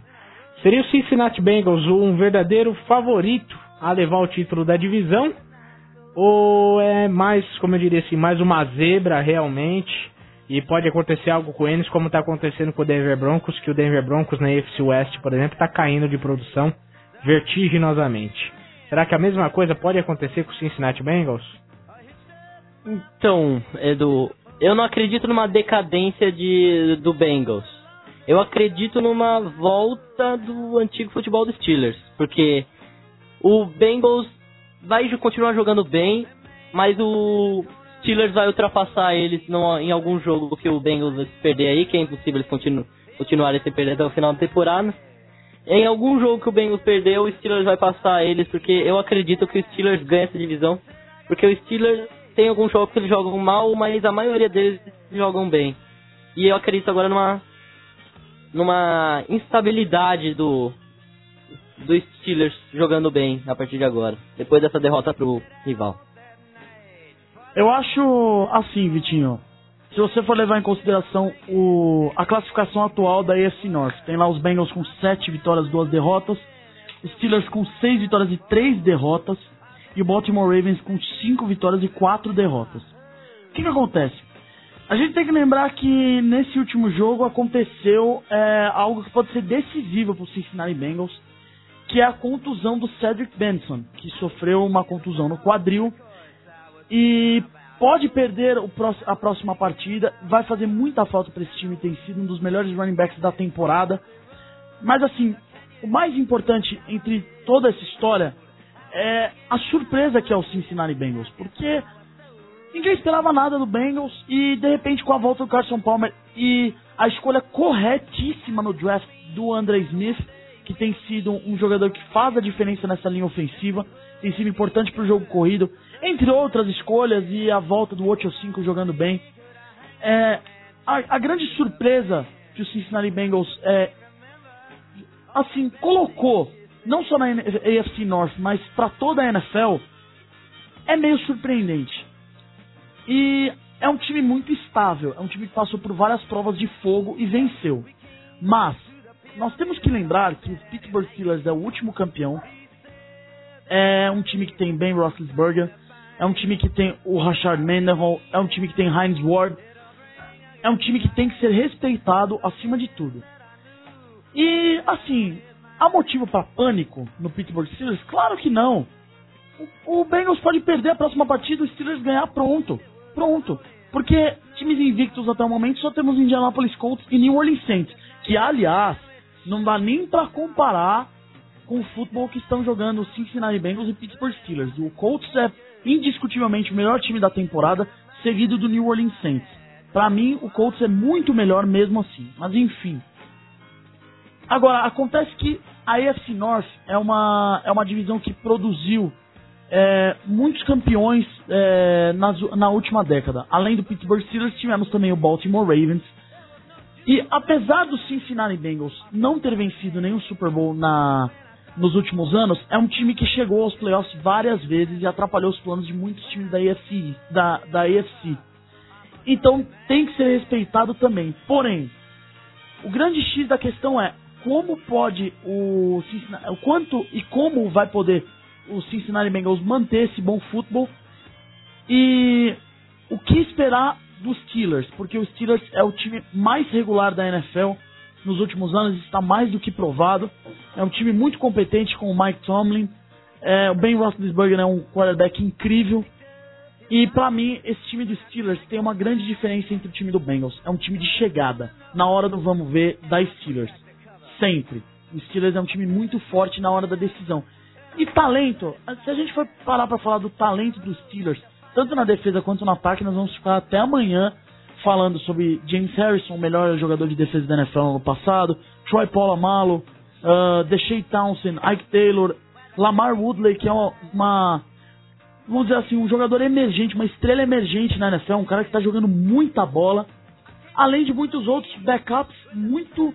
seria o Cincinnati Bengals um verdadeiro favorito a levar o título da divisão? Ou é mais, como eu diria assim, mais uma zebra realmente? E pode acontecer algo com eles, como está acontecendo com o Denver Broncos, que o Denver Broncos na AFC West, por exemplo, está caindo de produção vertiginosamente. Será que a mesma coisa pode acontecer com o Cincinnati Bengals? Então, Edu, eu não acredito numa decadência de, do Bengals. Eu acredito numa volta do antigo futebol dos Steelers. Porque o Bengals vai continuar jogando bem, mas o Steelers vai ultrapassar eles no- em algum jogo que o Bengals perder aí, que é impossível eles continu, continuarem sem perder até o final da temporada. Em algum jogo que o Bengals perdeu, o Steelers vai passar eles, porque eu acredito que o Steelers ganha essa divisão. Porque o Steelers tem alguns jogos que eles jogam mal, mas a maioria deles jogam bem. E eu acredito agora numa numa instabilidade do do Steelers jogando bem a partir de agora, depois dessa derrota pro rival. Eu acho assim, Vitinho. Se você for levar em consideração o, a classificação atual da AFC North, tem lá os Bengals com 7 vitórias, 2 derrotas, os Steelers com 6 vitórias e 3 derrotas, e o Baltimore Ravens com 5 vitórias e 4 derrotas. O que, que acontece? A gente tem que lembrar que nesse último jogo aconteceu é, algo que pode ser decisivo para o Cincinnati Bengals, que é a contusão do Cedric Benson, que sofreu uma contusão no quadril e pode perder a próxima partida. Vai fazer muita falta para esse time, tem sido um dos melhores running backs da temporada. Mas assim, o mais importante entre toda essa história é a surpresa que é o Cincinnati Bengals, porque ninguém esperava nada do Bengals e de repente com a volta do Carson Palmer e a escolha corretíssima no draft do Andre Smith, que tem sido um jogador que faz a diferença nessa linha ofensiva, tem sido importante para o jogo corrido, entre outras escolhas e a volta do 8 5 jogando bem. É, a, a grande surpresa que o Cincinnati Bengals é, assim colocou não só na AFC North, mas para toda a NFL é meio surpreendente. E é um time muito estável, é um time que passou por várias provas de fogo e venceu. Mas nós temos que lembrar que o Pittsburgh Steelers é o último campeão. É um time que tem Ben Roethlisberger, é um time que tem o Rashard Mendenhall, é um time que tem Heinz Ward, é um time que tem que ser respeitado acima de tudo. E assim, há motivo para pânico no Pittsburgh Steelers? Claro que não. O, o Bengals pode perder a próxima partida, o Steelers ganhar, pronto. Pronto. Porque times invictos até o momento só temos Indianapolis Colts e New Orleans Saints, que aliás, não dá nem para comparar com o futebol que estão jogando o Cincinnati Bengals e Pittsburgh Steelers. O Colts é indiscutivelmente o melhor time da temporada, seguido do New Orleans Saints. Para mim, o Colts é muito melhor mesmo assim. Mas enfim. Agora, acontece que a AFC North é uma, é uma divisão que produziu é, muitos campeões é, nas- na última década. Além do Pittsburgh Steelers, tivemos também o Baltimore Ravens. E apesar do Cincinnati Bengals não ter vencido nenhum Super Bowl na, nos últimos anos, é um time que chegou aos playoffs várias vezes e atrapalhou os planos de muitos times da AFC. Da, da. Então tem que ser respeitado também. Porém, o grande X da questão é como pode o Cincinnati, o quanto e como vai poder o Cincinnati Bengals manter esse bom futebol e o que esperar dos Steelers, porque o Steelers é o time mais regular da NFL nos últimos anos, está mais do que provado. É um time muito competente com o Mike Tomlin. É, o Ben Roethlisberger é um quarterback incrível. E pra mim, esse time dos Steelers tem uma grande diferença entre o time do Bengals. É um time de chegada, na hora do vamos ver da Steelers. Sempre. O Steelers é um time muito forte na hora da decisão. E talento, se a gente for parar para falar do talento dos Steelers, tanto na defesa quanto no ataque, nós vamos ficar até amanhã falando sobre James Harrison, o melhor jogador de defesa da NFL no passado, Troy Polamalu, uh, Townsend, Ike Taylor, Lamar Woodley, que é uma, vamos dizer assim, um jogador emergente, uma estrela emergente na NFL, um cara que está jogando muita bola, além de muitos outros backups muito,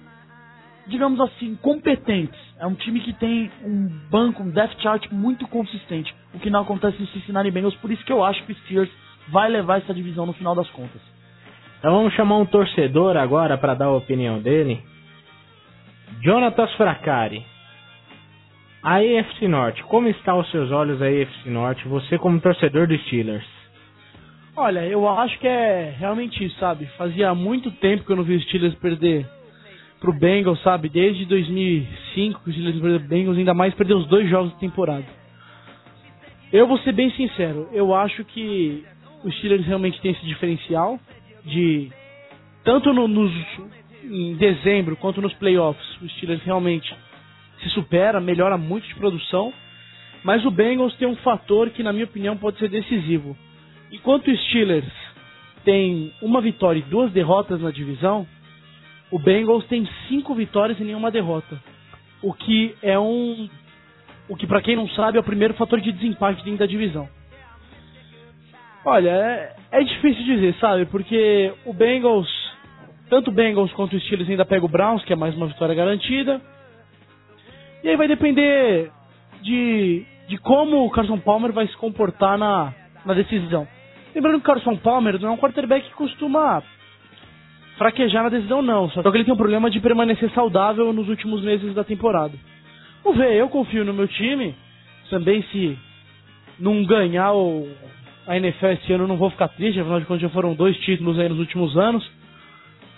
digamos assim, competentes. É um time que tem um banco, um depth chart muito consistente, o que não acontece no Cincinnati Bengals, por isso que eu acho que o Steelers vai levar essa divisão no final das contas. Então vamos chamar um torcedor agora para dar a opinião dele. Jonatas Fracari. A AFC Norte, como está aos seus olhos a AFC Norte, você como torcedor dos Steelers? Olha, eu acho que é realmente isso, sabe? Fazia muito tempo que eu não vi os Steelers perder pro Bengals, sabe? Desde 2005 que os Steelers perderam pro Bengals, ainda mais perder os dois jogos da temporada. Eu vou ser bem sincero, eu acho que os Steelers realmente têm esse diferencial de tanto no, nos, em dezembro quanto nos playoffs, o Steelers realmente se supera, melhora muito de produção, mas o Bengals tem um fator que, na minha opinião, pode ser decisivo. Enquanto o Steelers tem uma vitória e duas derrotas na divisão, o Bengals tem cinco vitórias e nenhuma derrota. O que é um. O que, para quem não sabe, é o primeiro fator de desempate dentro da divisão. Olha, é, é difícil dizer, sabe? Porque o Bengals, tanto o Bengals quanto o Steelers ainda pega o Browns, que é mais uma vitória garantida. E aí vai depender de, de como o Carson Palmer vai se comportar na, na decisão. Lembrando que o Carson Palmer não é um quarterback que costuma fraquejar na decisão, não. Só que ele tem um problema de permanecer saudável nos últimos meses da temporada. Vamos ver, eu confio no meu time. Também se não ganhar o a NFL esse ano eu não vou ficar triste, afinal de contas já foram dois títulos aí nos últimos anos.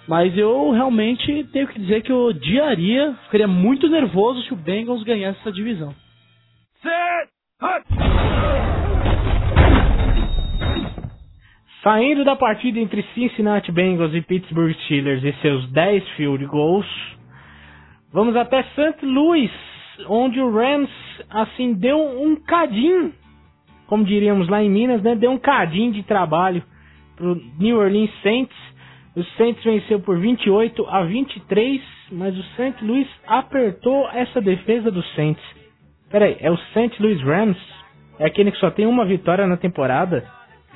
Mas eu realmente tenho que dizer que eu odiaria, ficaria muito nervoso se o Bengals ganhasse essa divisão. Saindo da partida entre Cincinnati Bengals e Pittsburgh Steelers e seus 10 field goals, vamos até St. Louis, onde o Rams assim deu um cadinho como diríamos lá em Minas, né, deu um cadinho de trabalho pro New Orleans Saints. O Saints venceu por 28 a 23, mas o St. Louis apertou essa defesa do Saints. Peraí, é o St. Louis Rams? É aquele que só tem uma vitória na temporada?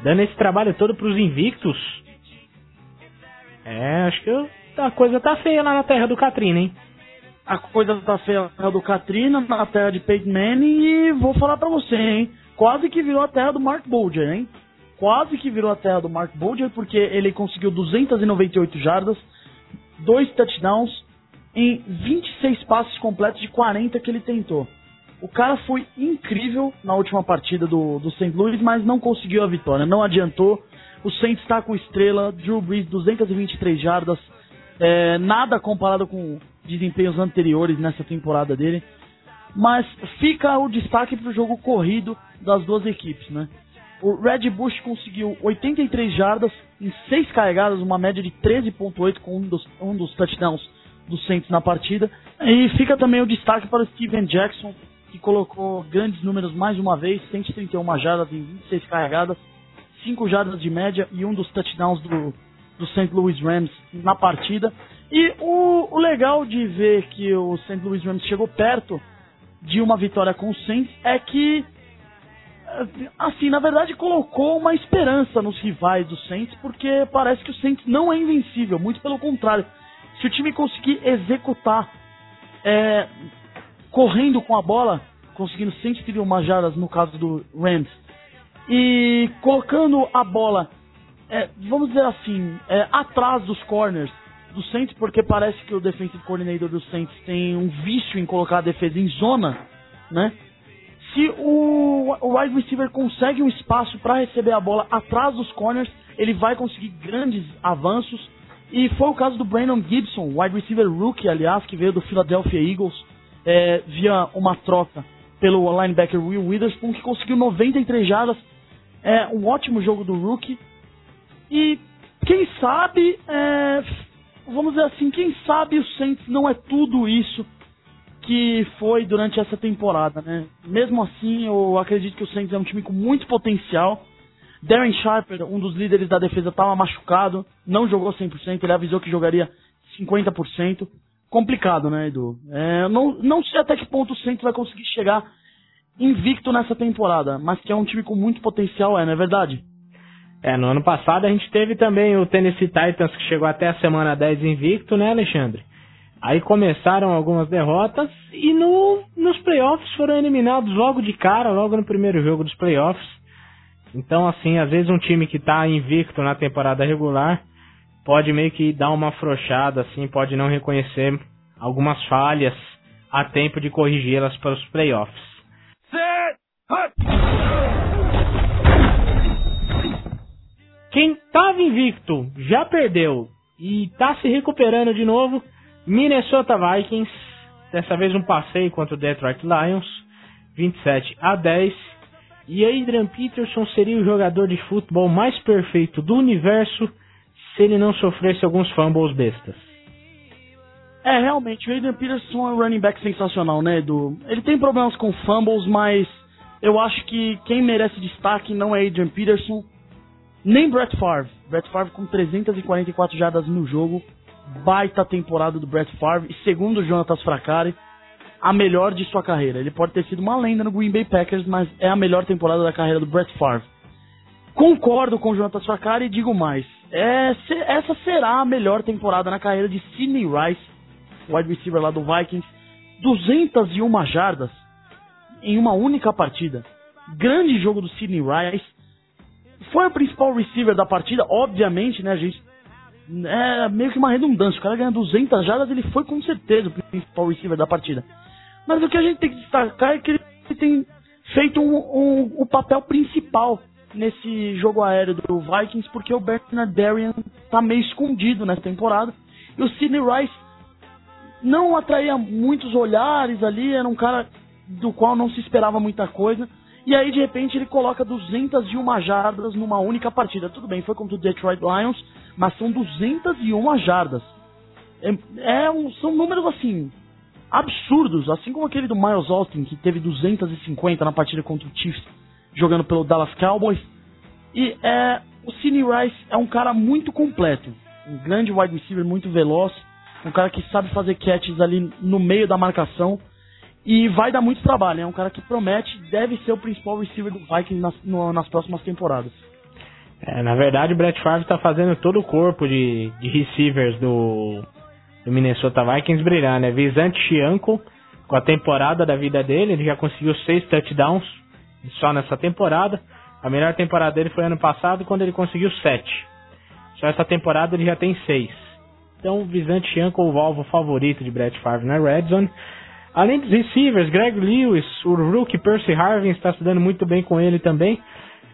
Dando esse trabalho todo pros invictos? É, acho que a coisa tá feia lá na terra do Katrina, hein? A coisa tá feia na terra do Katrina, na terra de Peyton Manning, e vou falar pra você, hein? Quase que virou a terra do Mark Bolger, hein? Quase que virou a terra do Mark Bolger, porque ele conseguiu 298 jardas, dois touchdowns em 26 passes completos de 40 que ele tentou. O cara foi incrível na última partida do, do St. Louis, mas não conseguiu a vitória, não adiantou. O Saints está com estrela, Drew Brees 223 jardas, é, nada comparado com desempenhos anteriores nessa temporada dele. Mas fica o destaque para o jogo corrido das duas equipes, né? O Red Bush conseguiu 83 jardas em 6 carregadas, uma média de 13.8 com um dos, um dos touchdowns do Saints na partida. E fica também o destaque para o Steven Jackson, que colocou grandes números mais uma vez, 131 jardas em 26 carregadas, 5 jardas de média e um dos touchdowns do, do St. Louis Rams na partida. E o, o legal de ver que o St. Louis Rams chegou perto de uma vitória com o Saints é que assim, na verdade colocou uma esperança nos rivais do Saints, porque parece que o Saints não é invencível, muito pelo contrário. Se o time conseguir executar é, correndo com a bola, conseguindo 131 jardas no caso do Rams, e colocando a bola, é, vamos dizer assim, é, atrás dos corners do Saints, porque parece que o defensive coordinator do Saints tem um vício em colocar a defesa em zona, né? se o, o wide receiver consegue um espaço para receber a bola atrás dos corners, ele vai conseguir grandes avanços. E foi o caso do Brandon Gibson, wide receiver rookie, aliás, que veio do Philadelphia Eagles, é, via uma troca pelo linebacker Will Witherspoon, que conseguiu 93 jardas. É um ótimo jogo do rookie. E quem sabe, é, vamos dizer assim, quem sabe o Saints não é tudo isso que foi durante essa temporada, né? Mesmo assim, eu acredito que o Saints é um time com muito potencial. Darren Sharper, um dos líderes da defesa, estava machucado, não jogou 100%, ele avisou que jogaria 50%. Complicado, né, Edu? É, não, não sei até que ponto o Saints vai conseguir chegar invicto nessa temporada, mas que é um time com muito potencial, é, não é verdade? É, no ano passado a gente teve também o Tennessee Titans que chegou até a semana 10 invicto, né, Alexandre? Aí começaram algumas derrotas e no, nos playoffs foram eliminados logo de cara, logo no primeiro jogo dos playoffs. Então, assim, às vezes um time que está invicto na temporada regular pode meio que dar uma afrouxada, assim, pode não reconhecer algumas falhas a tempo de corrigi-las para os playoffs. Quem estava invicto já perdeu e está se recuperando de novo. Minnesota Vikings, dessa vez um passeio contra o Detroit Lions, 27 a 10. E Adrian Peterson seria o jogador de futebol mais perfeito do universo se ele não sofresse alguns fumbles bestas. É, realmente, o Adrian Peterson é um running back sensacional, né, Edu? Ele tem problemas com fumbles, mas eu acho que quem merece destaque não é Adrian Peterson, nem Brett Favre. Brett Favre com 344 jardas no jogo, baita temporada do Brett Favre, e segundo o Jonathan Fracari, a melhor de sua carreira. Ele pode ter sido uma lenda no Green Bay Packers, mas é a melhor temporada da carreira do Brett Favre. Concordo com o Jonathan Fracari e digo mais. essa será a melhor temporada na carreira de Sidney Rice, wide receiver lá do Vikings. 201 jardas em uma única partida. Grande jogo do Sidney Rice. Foi o principal receiver da partida, obviamente, né, gente? É meio que uma redundância. O cara ganha 200 jardas, ele foi com certeza o principal receiver da partida. Mas o que a gente tem que destacar é que ele tem feito um, um, o papel principal nesse jogo aéreo do Vikings, porque o Bernard Darian tá meio escondido nessa temporada. E o Sidney Rice não atraía muitos olhares ali, era um cara do qual não se esperava muita coisa. E aí, de repente, ele coloca 201 jardas numa única partida. Tudo bem, foi contra o Detroit Lions, mas são 201 jardas. É, é um, são números assim absurdos, assim como aquele do Miles Austin que teve 250 na partida contra o Chiefs jogando pelo Dallas Cowboys. E é, o Sidney Rice é um cara muito completo, um grande wide receiver muito veloz, um cara que sabe fazer catches ali no meio da marcação e vai dar muito trabalho. É um cara que promete, deve ser o principal receiver do Vikings nas, no, nas próximas temporadas. É, na verdade, o Brett Favre está fazendo todo o corpo de, de receivers do, do Minnesota Vikings brilhar, né? Visante Chianco, com a temporada da vida dele, ele já conseguiu seis touchdowns só nessa temporada. A melhor temporada dele foi ano passado, quando ele conseguiu sete. Só essa temporada ele já tem seis. Então, Visante Chianco, o alvo favorito de Brett Favre na Red Zone. Além dos receivers, Greg Lewis, o rookie Percy Harvin está se dando muito bem com ele também.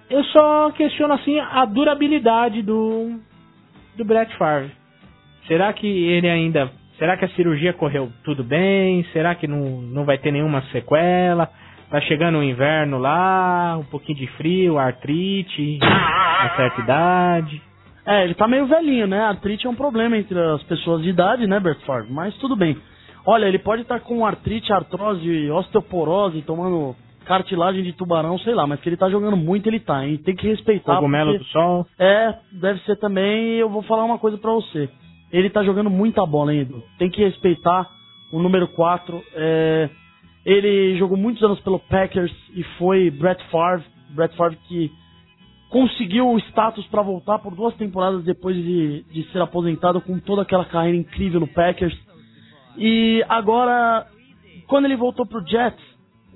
Eu só questiono assim a durabilidade do do Brett Favre. Será que ele ainda, será que a cirurgia correu tudo bem? Será que não, não vai ter nenhuma sequela? Tá chegando o inverno lá, um pouquinho de frio, artrite, uma certa idade. É, ele tá meio velhinho, né? A artrite é um problema entre as pessoas de idade, né, Brett Favre? Mas tudo bem. Olha, ele pode estar com artrite, artrose, osteoporose, tomando cartilagem de tubarão, sei lá, mas que ele tá jogando muito, ele tá, hein? Tem que respeitar. Cogumelo do sol. É, deve ser também, eu vou falar uma coisa para você. Ele tá jogando muita bola, hein, Edu? Tem que respeitar o número 4. É... Ele jogou muitos anos pelo Packers e foi Brett Favre. Brett Favre que conseguiu o status para voltar por duas temporadas depois de, de ser aposentado com toda aquela carreira incrível no Packers e agora, quando ele voltou pro Jets,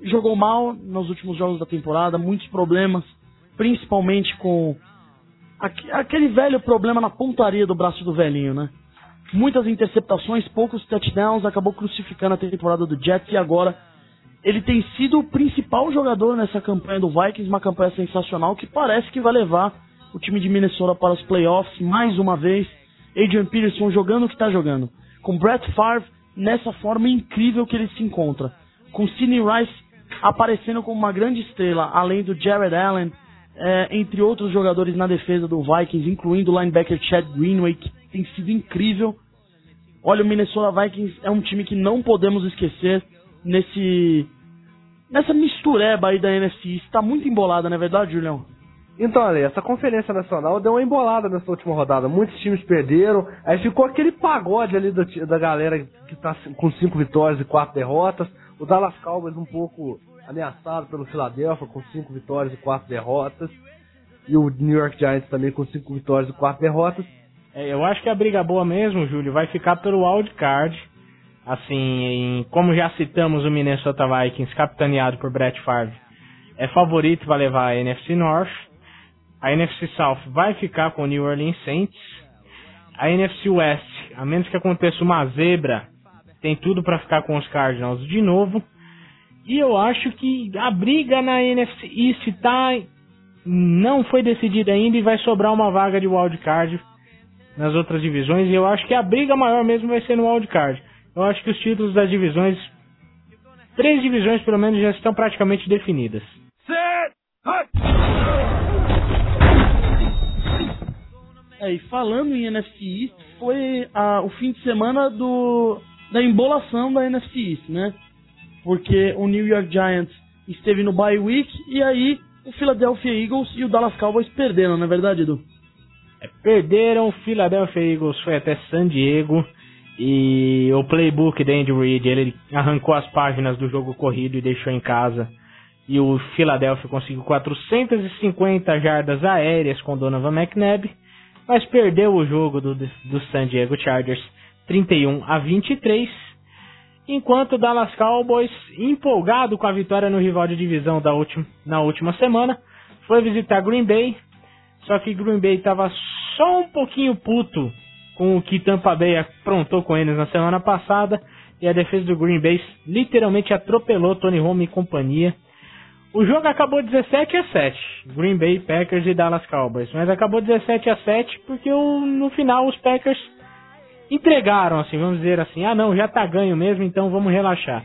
jogou mal nos últimos jogos da temporada, muitos problemas, principalmente com aquele velho problema na pontaria do braço do velhinho, né? Muitas interceptações, poucos touchdowns, acabou crucificando a temporada do Jets e agora ele tem sido o principal jogador nessa campanha do Vikings, uma campanha sensacional que parece que vai levar o time de Minnesota para os playoffs mais uma vez. Adrian Peterson jogando o que está jogando. Com Brett Favre nessa forma incrível que ele se encontra. Com Sidney Rice aparecendo como uma grande estrela, além do Jared Allen, é, entre outros jogadores na defesa do Vikings, incluindo o linebacker Chad Greenway, que tem sido incrível. Olha, o Minnesota Vikings é um time que não podemos esquecer. nesse nessa mistureba aí da NFC. Está muito embolada, não é verdade, Julião? Então, Ale, essa conferência nacional deu uma embolada nessa última rodada. Muitos times perderam. Aí ficou aquele pagode ali da, da galera que tá com cinco vitórias e quatro derrotas. O Dallas Cowboys um pouco ameaçado pelo Philadelphia com cinco vitórias e quatro derrotas. E o New York Giants também com cinco vitórias e quatro derrotas. É, eu acho que a briga boa mesmo, Júlio, vai ficar pelo wild card. Assim, em, como já citamos o Minnesota Vikings, capitaneado por Brett Favre, é favorito para levar a NFC North. A NFC South vai ficar com o New Orleans Saints. A NFC West, a menos que aconteça uma zebra, tem tudo para ficar com os Cardinals de novo. E eu acho que a briga na NFC East tá, não foi decidida ainda e vai sobrar uma vaga de wildcard nas outras divisões. E eu acho que a briga maior mesmo vai ser no wildcard. Eu acho que os títulos das divisões, três divisões pelo menos, já estão praticamente definidas. É, e falando em NFC East, foi a, o fim de semana do, da embolação da NFC East, né? Porque o New York Giants esteve no bye week e aí o Philadelphia Eagles e o Dallas Cowboys perderam, não é verdade, Edu? É, perderam, o Philadelphia Eagles foi até San Diego e o playbook da Andy Reid, ele arrancou as páginas do jogo corrido e deixou em casa. E o Philadelphia conseguiu 450 jardas aéreas com Donovan McNabb mas perdeu o jogo do, do San Diego Chargers 31 a 23, enquanto o Dallas Cowboys, empolgado com a vitória no rival de divisão da última, na última semana, foi visitar Green Bay, só que Green Bay estava só um pouquinho puto com o que Tampa Bay aprontou com eles na semana passada, e a defesa do Green Bay literalmente atropelou Tony Romo e companhia o jogo acabou 17 a 7. Green Bay Packers e Dallas Cowboys. Mas acabou 17 a 7 porque o, no final os Packers entregaram, assim, vamos dizer assim. Ah, não, já tá ganho mesmo, então vamos relaxar.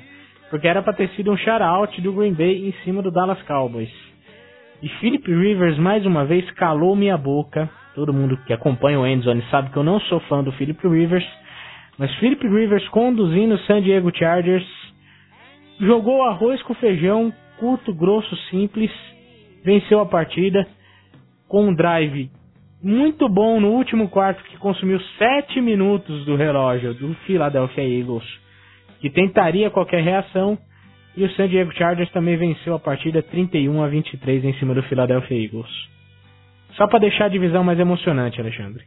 Porque era para ter sido um shutout do Green Bay em cima do Dallas Cowboys. E Philip Rivers mais uma vez calou minha boca. Todo mundo que acompanha o Endzone sabe que eu não sou fã do Philip Rivers. Mas Philip Rivers conduzindo o San Diego Chargers jogou arroz com feijão curto, grosso, simples, venceu a partida com um drive muito bom no último quarto que consumiu 7 minutos do relógio do Philadelphia Eagles, que tentaria qualquer reação, e o San Diego Chargers também venceu a partida 31 a 23 em cima do Philadelphia Eagles. Só para deixar a divisão mais emocionante, Alexandre.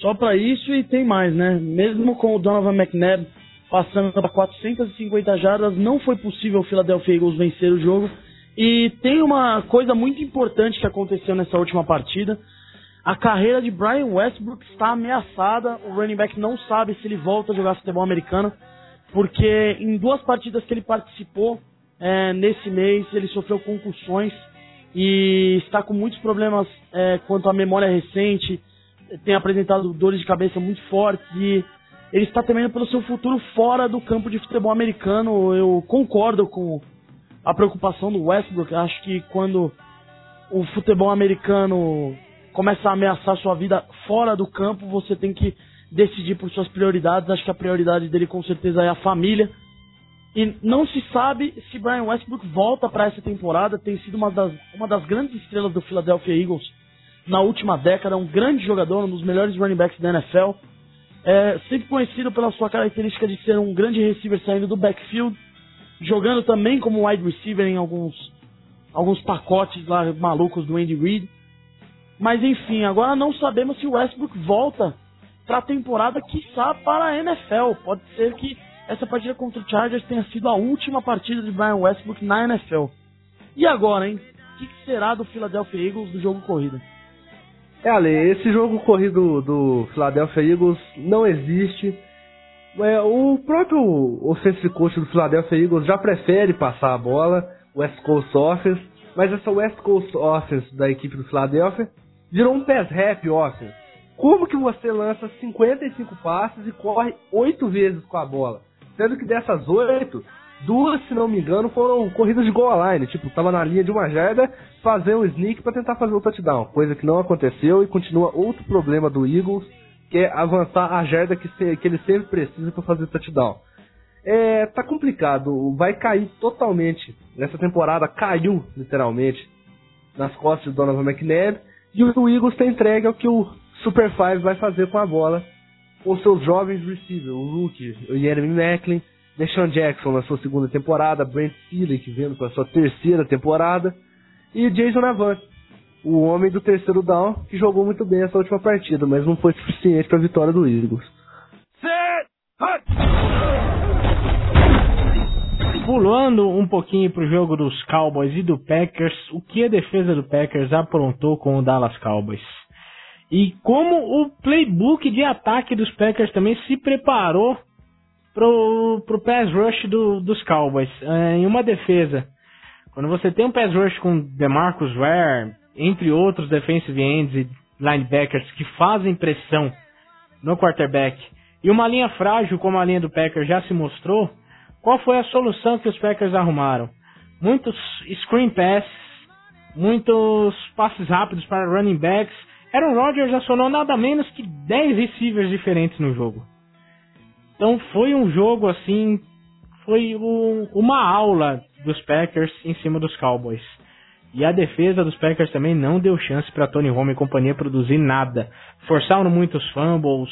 Só para isso e tem mais, né? Mesmo com o Donovan McNabb passando para 450 jardas, não foi possível o Philadelphia Eagles vencer o jogo. E tem uma coisa muito importante que aconteceu nessa última partida. A carreira de Brian Westbrook está ameaçada. O running back não sabe se ele volta a jogar futebol americano, porque em duas partidas que ele participou é, nesse mês ele sofreu concussões e está com muitos problemas é, quanto à memória recente. Tem apresentado dores de cabeça muito fortes e ele está temendo pelo seu futuro fora do campo de futebol americano. Eu concordo com a preocupação do Westbrook. Acho que quando o futebol americano começa a ameaçar sua vida fora do campo, você tem que decidir por suas prioridades. Acho que a prioridade dele com certeza é a família. E não se sabe se Brian Westbrook volta para essa temporada. Tem sido uma das, uma das grandes estrelas do Philadelphia Eagles na última década. Um grande jogador, um dos melhores running backs da NFL é sempre conhecido pela sua característica de ser um grande receiver saindo do backfield, jogando também como wide receiver em alguns, alguns pacotes lá malucos do Andy Reid. Mas enfim, agora não sabemos se o Westbrook volta para a temporada, quiçá para a NFL. Pode ser que essa partida contra o Chargers tenha sido a última partida de Brian Westbrook na NFL. E agora, hein? O que será do Philadelphia Eagles do jogo corrida? É, Ale, esse jogo corrido do Philadelphia Eagles não existe. É, o próprio offensive coach do Philadelphia Eagles já prefere passar a bola, West Coast Offense, mas essa West Coast Offense da equipe do Philadelphia virou um pass rap offense. Como que você lança 55 passes e corre 8 vezes com a bola? Sendo que dessas 8, duas, se não me engano, foram corridas de goal line. Tipo, tava na linha de uma jarda, fazer um sneak para tentar fazer o touchdown. Coisa que não aconteceu e continua outro problema do Eagles, que é avançar a jarda que, se, que ele sempre precisa para fazer o touchdown. É, tá complicado, vai cair totalmente. Nessa temporada caiu, literalmente, nas costas do Donovan McNabb. E o Eagles tá entregue ao que o Super Five vai fazer com a bola. Com seus jovens receivers, o rookie, o Jeremy Macklin, Deshaun Jackson na sua segunda temporada, Brent Silic vendo para sua terceira temporada, e Jason Avant, o homem do terceiro down, que jogou muito bem essa última partida, mas não foi suficiente para a vitória do Eagles. Pulando um pouquinho pro jogo dos Cowboys e do Packers, o que a defesa do Packers aprontou com o Dallas Cowboys? E como o playbook de ataque dos Packers também se preparou pro, pro pass rush do, dos Cowboys. É, em uma defesa, quando você tem um pass rush com DeMarcus Ware, entre outros defensive ends e linebackers que fazem pressão no quarterback, e uma linha frágil como a linha do Packers já se mostrou, qual foi a solução que os Packers arrumaram? Muitos screen passes, muitos passes rápidos para running backs. Aaron Rodgers acionou nada menos que 10 receivers diferentes no jogo. Então foi um jogo assim, foi um, uma aula dos Packers em cima dos Cowboys. E a defesa dos Packers também não deu chance para Tony Romo e companhia produzir nada. Forçaram muitos fumbles,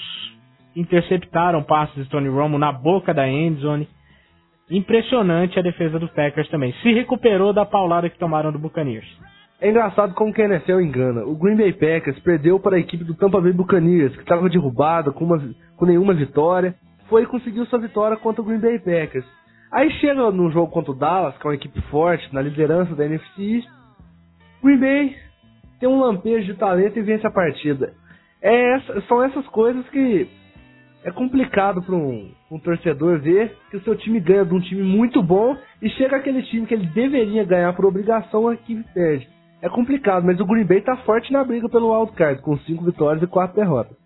interceptaram passes de Tony Romo na boca da endzone impressionante a defesa dos Packers também. Se recuperou da paulada que tomaram do Buccaneers. É engraçado como que a NFL engana. O Green Bay Packers perdeu para a equipe do Tampa Bay Buccaneers, que estava derrubada, com, com nenhuma vitória. Foi e conseguiu sua vitória contra o Green Bay Packers. Aí chega no jogo contra o Dallas, que é uma equipe forte, na liderança da NFC Green Bay tem um lampejo de talento e vence a partida. É são essas coisas que é complicado para um, um, torcedor ver que o seu time ganha de um time muito bom e chega aquele time que ele deveria ganhar por obrigação aqui perde. É complicado, mas o Green Bay tá forte na briga pelo wildcard, com 5 vitórias e 4 derrotas.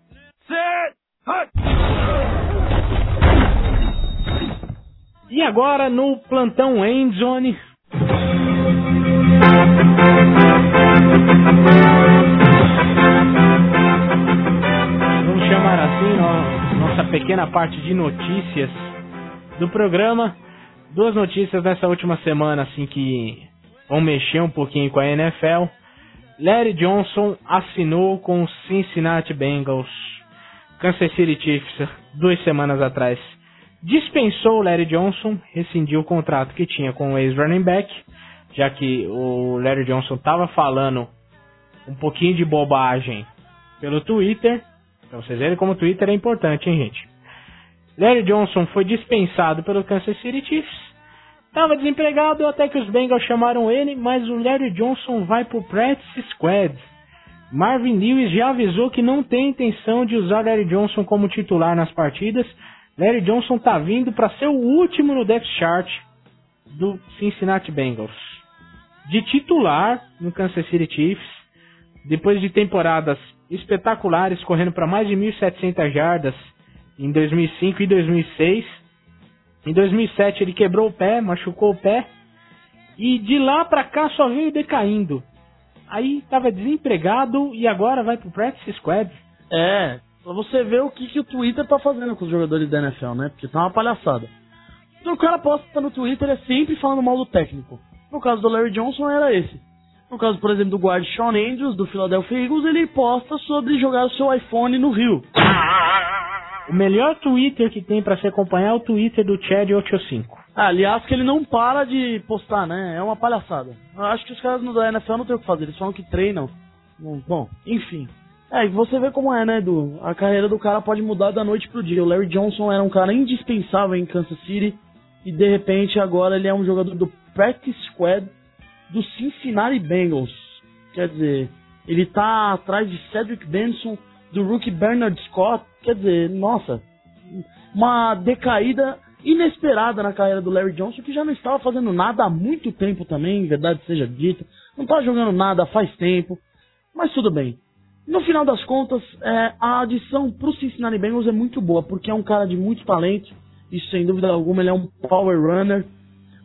E agora no plantão Endzone. Vamos chamar assim, ó nossa pequena parte de notícias do programa. Duas notícias dessa última semana, assim, que vão mexer um pouquinho com a NFL. Larry Johnson assinou com o Cincinnati Bengals. Kansas City Chiefs, duas semanas atrás, dispensou o Larry Johnson, rescindiu o contrato que tinha com o ex-running back, já que o Larry Johnson estava falando um pouquinho de bobagem pelo Twitter Pra vocês verem como o Twitter é importante, hein, gente? Larry Johnson foi dispensado pelo Kansas City Chiefs. Estava desempregado até que os Bengals chamaram ele, mas o Larry Johnson vai pro practice squad. Marvin Lewis já avisou que não tem intenção de usar Larry Johnson como titular nas partidas. Larry Johnson tá vindo para ser o último no depth chart do Cincinnati Bengals. De titular no Kansas City Chiefs, depois de temporadas espetaculares, correndo para mais de 1.700 jardas em 2005 e 2006. Em 2007 ele quebrou o pé, machucou o pé e de lá para cá só veio decaindo. Aí estava desempregado e agora vai pro practice squad. É, pra você ver o que, que o Twitter tá fazendo com os jogadores da NFL, né? Porque tá uma palhaçada. Então o cara posta no Twitter é sempre falando mal do técnico. No caso do Larry Johnson era esse. No caso, por exemplo, do guarda Sean Andrews, do Philadelphia Eagles, ele posta sobre jogar o seu iPhone no Rio. O melhor Twitter que tem para se acompanhar é o Twitter do Chad 85. Ah, aliás, que ele não para de postar, né? É uma palhaçada. Eu acho que os caras da NFL não tem o que fazer, eles falam que treinam. Bom, enfim. É, você vê como é, né, Edu? A carreira do cara pode mudar da noite pro dia. O Larry Johnson era um cara indispensável em Kansas City e de repente agora ele é um jogador do Practice Squad do Cincinnati Bengals. Quer dizer, ele tá atrás de Cedric Benson, do rookie Bernard Scott. Quer dizer, nossa, uma decaída inesperada na carreira do Larry Johnson, que já não estava fazendo nada há muito tempo também, verdade seja dita. Não estava jogando nada faz tempo, mas tudo bem. No final das contas, é, a adição para o Cincinnati Bengals é muito boa, porque é um cara de muito talento, e sem dúvida alguma ele é um power runner,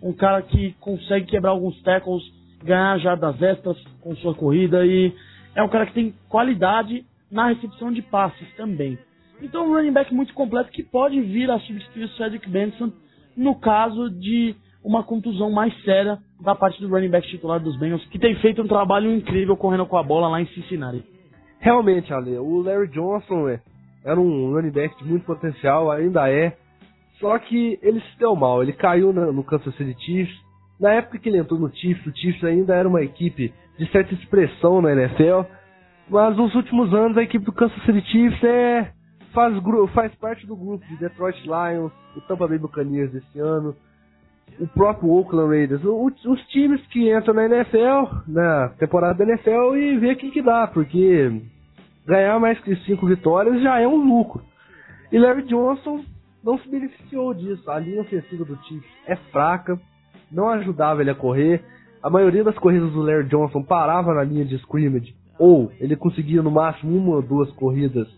um cara que consegue quebrar alguns tackles, ganhar jardas extras com sua corrida e é um cara que tem qualidade na recepção de passes também. Então um running back muito completo que pode vir a substituir o Cedric Benson no caso de uma contusão mais séria da parte do running back titular dos Bengals, que tem feito um trabalho incrível correndo com a bola lá em Cincinnati. Realmente, Ale, o Larry Johnson é, era um running back de muito potencial, ainda é. Só que ele se deu mal, ele caiu no, no Kansas City Chiefs. Na época que ele entrou no Chiefs, o Chiefs ainda era uma equipe de certa expressão na NFL. Mas nos últimos anos a equipe do Kansas City Chiefs é, faz, faz parte do grupo de Detroit Lions, o Tampa Bay Buccaneers desse ano, o próprio Oakland Raiders, os, os times que entram na NFL, na temporada da NFL e vê o que, que dá, porque ganhar mais que cinco vitórias já é um lucro. E Larry Johnson não se beneficiou disso. A linha ofensiva do Chiefs é fraca, não ajudava ele a correr. A maioria das corridas do Larry Johnson parava na linha de scrimmage, ou ele conseguia no máximo uma ou duas corridas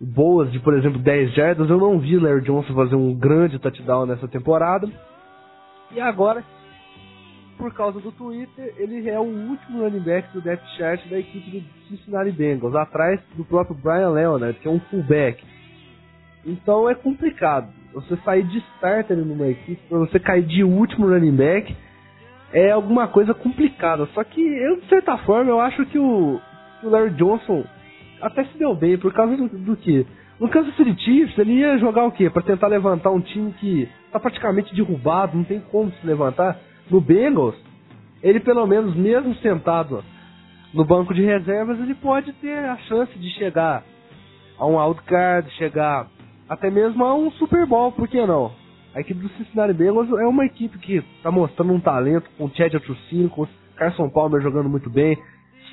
boas de, por exemplo, 10 jardas. Eu não vi Larry Johnson fazer um grande touchdown nessa temporada. E agora, por causa do Twitter, ele é o último running back do depth chart da equipe do Cincinnati Bengals, atrás do próprio Brian Leonard, que é um fullback. Então é complicado. Você sair de starter numa equipe, para você cair de último running back, é alguma coisa complicada. Só que eu, de certa forma, eu acho que o, que o Larry Johnson até se deu bem, por causa do, do que? No Kansas City Chiefs, ele ia jogar o quê? Para tentar levantar um time que tá praticamente derrubado, não tem como se levantar. No Bengals, ele pelo menos, mesmo sentado no banco de reservas, ele pode ter a chance de chegar a um wildcard, chegar até mesmo a um Super Bowl, por que não? A equipe do Cincinnati Bengals é uma equipe que está mostrando um talento com o Chad Ochocinco, com o Carson Palmer jogando muito bem,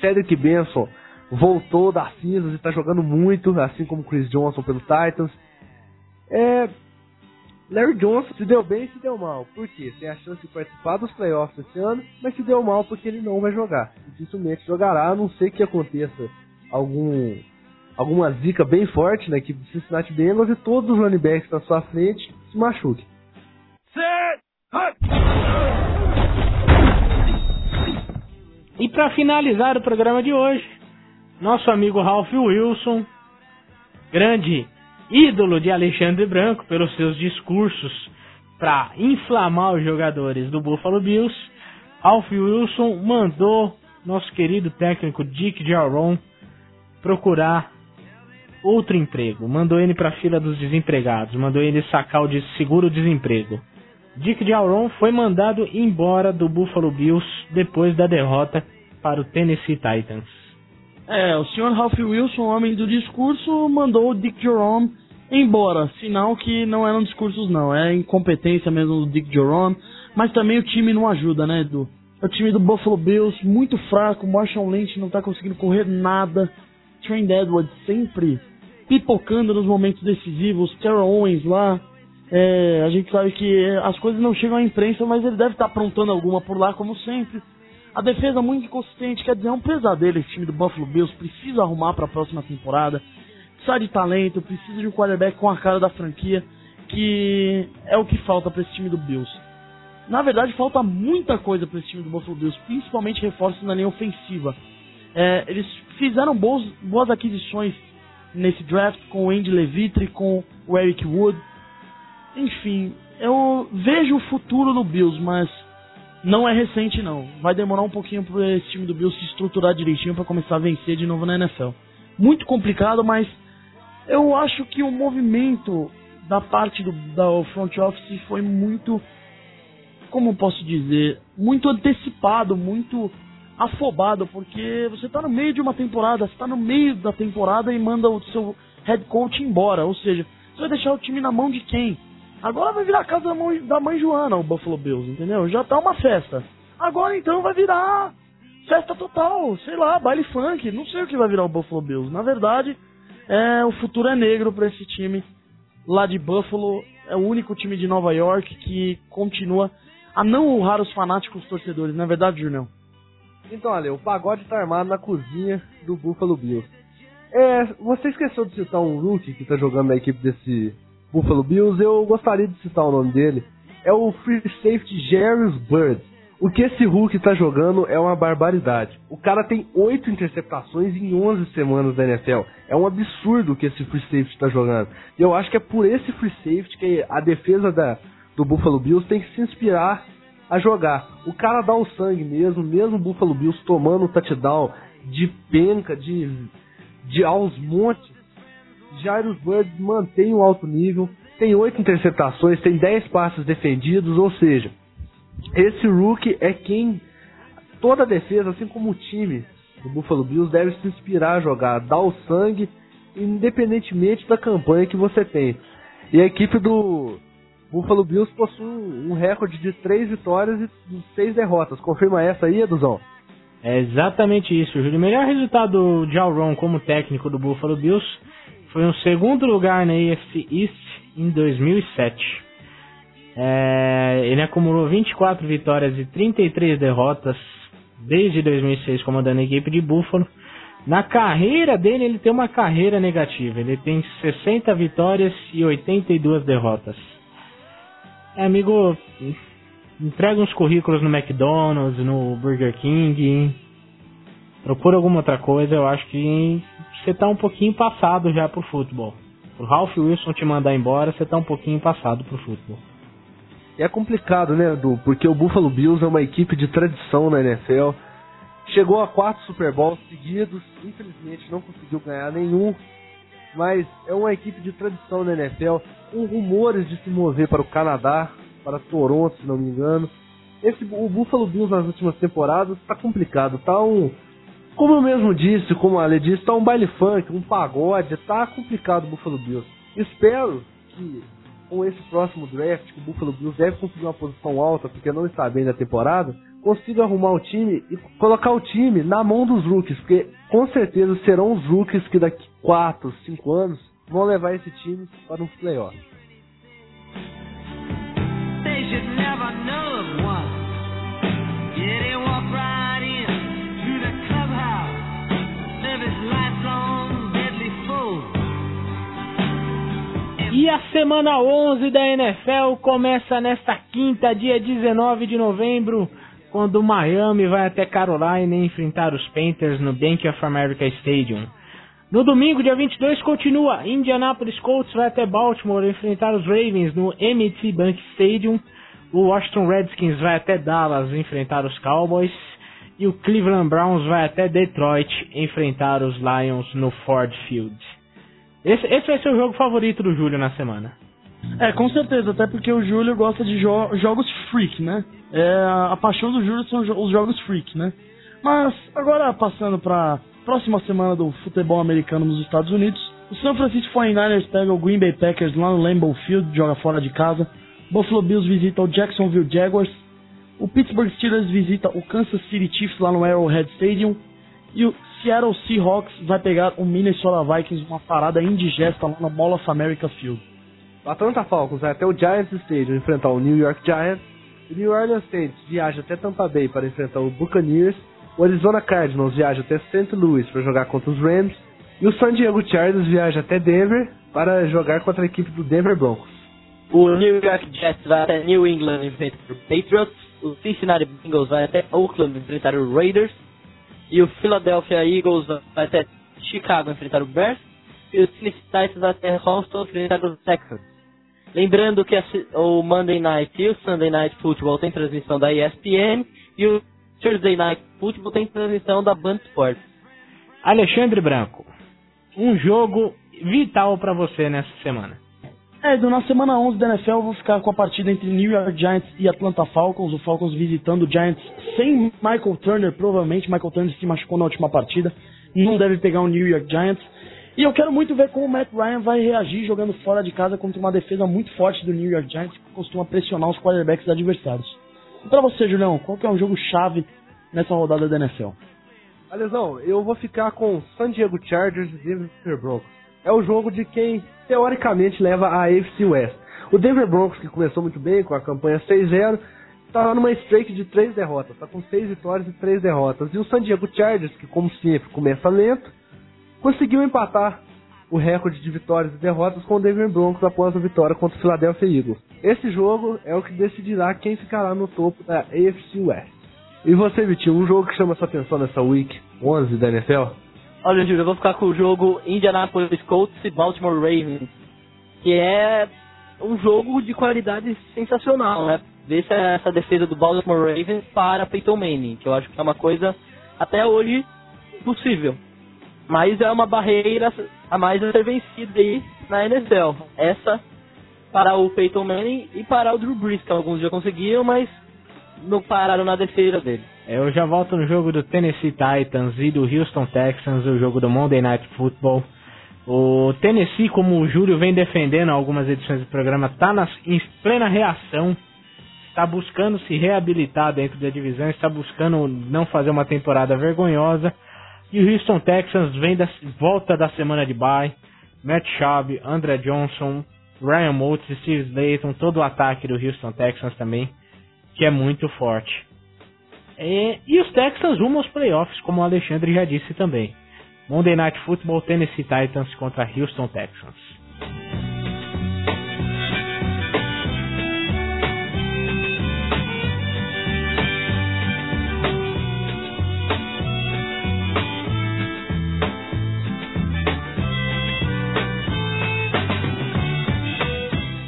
Cedric Benson voltou das cinzas e está jogando muito, assim como Chris Johnson pelo Titans. É, Larry Johnson se deu bem e se deu mal. Por quê? Tem a chance de participar dos playoffs esse ano, mas se deu mal porque ele não vai jogar. Dificilmente jogará, a não ser que aconteça algum alguma zica bem forte na equipe do Cincinnati Bengals e todos os running backs na sua frente se machuquem. E para finalizar o programa de hoje, nosso amigo Ralph Wilson, grande ídolo de Alexandre Branco pelos seus discursos para inflamar os jogadores do Buffalo Bills, Ralph Wilson mandou nosso querido técnico Dick Jaron procurar outro emprego. Mandou ele para a fila dos desempregados, mandou ele sacar o de seguro-desemprego. Dick Jaron foi mandado embora do Buffalo Bills depois da derrota para o Tennessee Titans. É, o senhor Ralph Wilson, homem do discurso, mandou o Dick Jerome embora. Sinal que não eram discursos, não. É incompetência mesmo do Dick Jerome. Mas também o time não ajuda, né, Edu? É o time do Buffalo Bills muito fraco. Marshall Lynch não tá conseguindo correr nada. Trent Edwards sempre pipocando nos momentos decisivos. Terrell Owens lá. É, a gente sabe que as coisas não chegam à imprensa, mas ele deve estar tá aprontando alguma por lá, como sempre. A defesa muito inconsistente, quer dizer, é um pesadelo esse time do Buffalo Bills, precisa arrumar para a próxima temporada, precisa de talento, precisa de um quarterback com a cara da franquia, que é o que falta para esse time do Bills. Na verdade, falta muita coisa para esse time do Buffalo Bills, principalmente reforços na linha ofensiva. É, eles fizeram boas, boas aquisições nesse draft com o Andy Levitre, com o Eric Wood. Enfim, eu vejo o futuro no Bills, mas não é recente, não. Vai demorar um pouquinho para esse time do Bills se estruturar direitinho para começar a vencer de novo na NFL. Muito complicado, mas eu acho que o movimento da parte do da front office foi muito, como posso dizer, muito antecipado, muito afobado, porque você está no meio de uma temporada, você está no meio da temporada e manda o seu head coach embora, ou seja, você vai deixar o time na mão de quem? Agora vai virar a casa da mãe, da mãe Joana, o Buffalo Bills, entendeu? Já tá uma festa. Agora então vai virar festa total, sei lá, baile funk, não sei o que vai virar o Buffalo Bills. Na verdade, é, o futuro é negro para esse time lá de Buffalo. É o único time de Nova York que continua a não honrar os fanáticos torcedores, não é verdade, Julião? Então, olha, o pagode tá armado na cozinha do Buffalo Bills. É, você esqueceu de citar um rookie que tá jogando na equipe desse Buffalo Bills, eu gostaria de citar o nome dele. É o free safety Jerry's Bird. O que esse Hulk está jogando é uma barbaridade. O cara tem 8 interceptações em 11 semanas da NFL. É um absurdo o que esse free safety está jogando. E eu acho que é por esse free safety que a defesa da, do Buffalo Bills tem que se inspirar a jogar. O cara dá o sangue mesmo, mesmo o Buffalo Bills tomando o touchdown de penca, de, de aos montes. Jairus Bird mantém um alto nível, tem oito interceptações, tem dez passes defendidos, ou seja, esse rookie é quem toda a defesa, assim como o time do Buffalo Bills, deve se inspirar a jogar, dar o sangue, independentemente da campanha que você tem. E a equipe do Buffalo Bills possui um recorde de três vitórias e seis derrotas. Confirma essa aí, Eduzão? É exatamente isso, Júlio. O melhor resultado de Alron como técnico do Buffalo Bills foi um segundo lugar na AFC East em 2007. É, ele acumulou 24 vitórias e 33 derrotas desde 2006 comandando a equipe de Buffalo. Na carreira dele, ele tem uma carreira negativa. Ele tem 60 vitórias e 82 derrotas. É, amigo, entrega uns currículos no McDonald's, no Burger King. Procura alguma outra coisa. Eu acho que você tá um pouquinho passado já pro futebol. O Ralph Wilson te mandar embora, você tá um pouquinho passado pro futebol. É complicado, né, Edu? Porque o Buffalo Bills é uma equipe de tradição na NFL. Chegou a quatro Super Bowls seguidos, infelizmente não conseguiu ganhar nenhum, mas é uma equipe de tradição na NFL, com rumores de se mover para o Canadá, para Toronto, se não me engano. Esse, o Buffalo Bills nas últimas temporadas está complicado, tá um, como eu mesmo disse, como a Ale disse, tá um baile funk, um pagode, tá complicado o Buffalo Bills. Espero que com esse próximo draft, que o Buffalo Bills deve conseguir uma posição alta, porque não está bem na temporada, consiga arrumar o time e colocar o time na mão dos rookies, porque com certeza serão os rookies que daqui 4, 5 anos vão levar esse time para um playoff. They should never know they walk right E a semana 11 da NFL começa nesta quinta, dia 19 de novembro, quando Miami vai até Carolina enfrentar os Panthers no Bank of America Stadium. No domingo, dia 22, continua. Indianapolis Colts vai até Baltimore enfrentar os Ravens no M&T Bank Stadium. O Washington Redskins vai até Dallas enfrentar os Cowboys. E o Cleveland Browns vai até Detroit enfrentar os Lions no Ford Field. Esse, esse vai ser o jogo favorito do Júlio na semana. É, com certeza, até porque o Júlio gosta de jo jogos freak, né? É, a paixão do Júlio são os jogos freak, né? Mas agora passando para próxima semana do futebol americano nos Estados Unidos, o San Francisco 49ers pega o Green Bay Packers lá no Lambeau Field, joga fora de casa. Buffalo Bills visita o Jacksonville Jaguars. O Pittsburgh Steelers visita o Kansas City Chiefs lá no Arrowhead Stadium. E o Seattle Seahawks vai pegar o Minnesota Vikings, uma parada indigesta lá no Mall of America Field. O Atlanta Falcons vai até o Giants Stadium enfrentar o New York Giants. O New Orleans Saints viaja até Tampa Bay para enfrentar o Buccaneers. O Arizona Cardinals viaja até St. Louis para jogar contra os Rams. E o San Diego Chargers viaja até Denver para jogar contra a equipe do Denver Broncos. O New York Jets vai até New England enfrentar o Patriots. O Cincinnati Bengals vai até Oakland enfrentar o Raiders. E o Philadelphia Eagles vai até Chicago enfrentar o Bears. E o Tennessee Titans vai até Houston enfrentar os Texans. Lembrando que o Monday Night e o Sunday Night Football tem transmissão da ESPN. E o Thursday Night Football tem transmissão da Band Sports. Alexandre Branco, um jogo vital para você nessa semana. É, na semana 11 da NFL eu vou ficar com a partida entre New York Giants e Atlanta Falcons. O Falcons visitando o Giants sem Michael Turner, provavelmente. Michael Turner se machucou na última partida. Não deve pegar o New York Giants. E eu quero muito ver como o Matt Ryan vai reagir jogando fora de casa contra uma defesa muito forte do New York Giants, que costuma pressionar os quarterbacks adversários. E pra você, Julião, qual que é o jogo chave nessa rodada da NFL? Alesão, eu vou ficar com San Diego Chargers e Denver Broncos. É o jogo de quem teoricamente leva a AFC West. O Denver Broncos, que começou muito bem com a campanha 6-0, está numa streak de 3 derrotas, está com 6 vitórias e 3 derrotas. E o San Diego Chargers, que como sempre começa lento, conseguiu empatar o recorde de vitórias e derrotas com o Denver Broncos após a vitória contra o Philadelphia Eagles. Esse jogo é o que decidirá quem ficará no topo da AFC West. E você, Vitinho, um jogo que chama sua atenção nessa Week 11 da NFL? Olha, Júlio, eu vou ficar com o jogo Indianapolis Colts e Baltimore Ravens, que é um jogo de qualidade sensacional, né? Ver essa defesa do Baltimore Ravens para Peyton Manning, que eu acho que é uma coisa até hoje possível. Mas é uma barreira a mais a ser vencida aí na NFL. Essa para o Peyton Manning e para o Drew Brees, que alguns já conseguiram, mas não pararam na defesa dele. Eu já volto no jogo do Tennessee Titans e do Houston Texans, o jogo do Monday Night Football. O Tennessee, como o Júlio vem defendendo algumas edições do programa, está em plena reação, está buscando se reabilitar dentro da divisão, está buscando não fazer uma temporada vergonhosa. E o Houston Texans vem da volta da semana de bye. Matt Schaub, André Johnson, Ryan Moultrie, Steve Slayton, todo o ataque do Houston Texans também, que é muito forte. E, e os Texans rumam aos playoffs, como o Alexandre já disse também. Monday Night Football Tennessee Titans contra Houston Texans.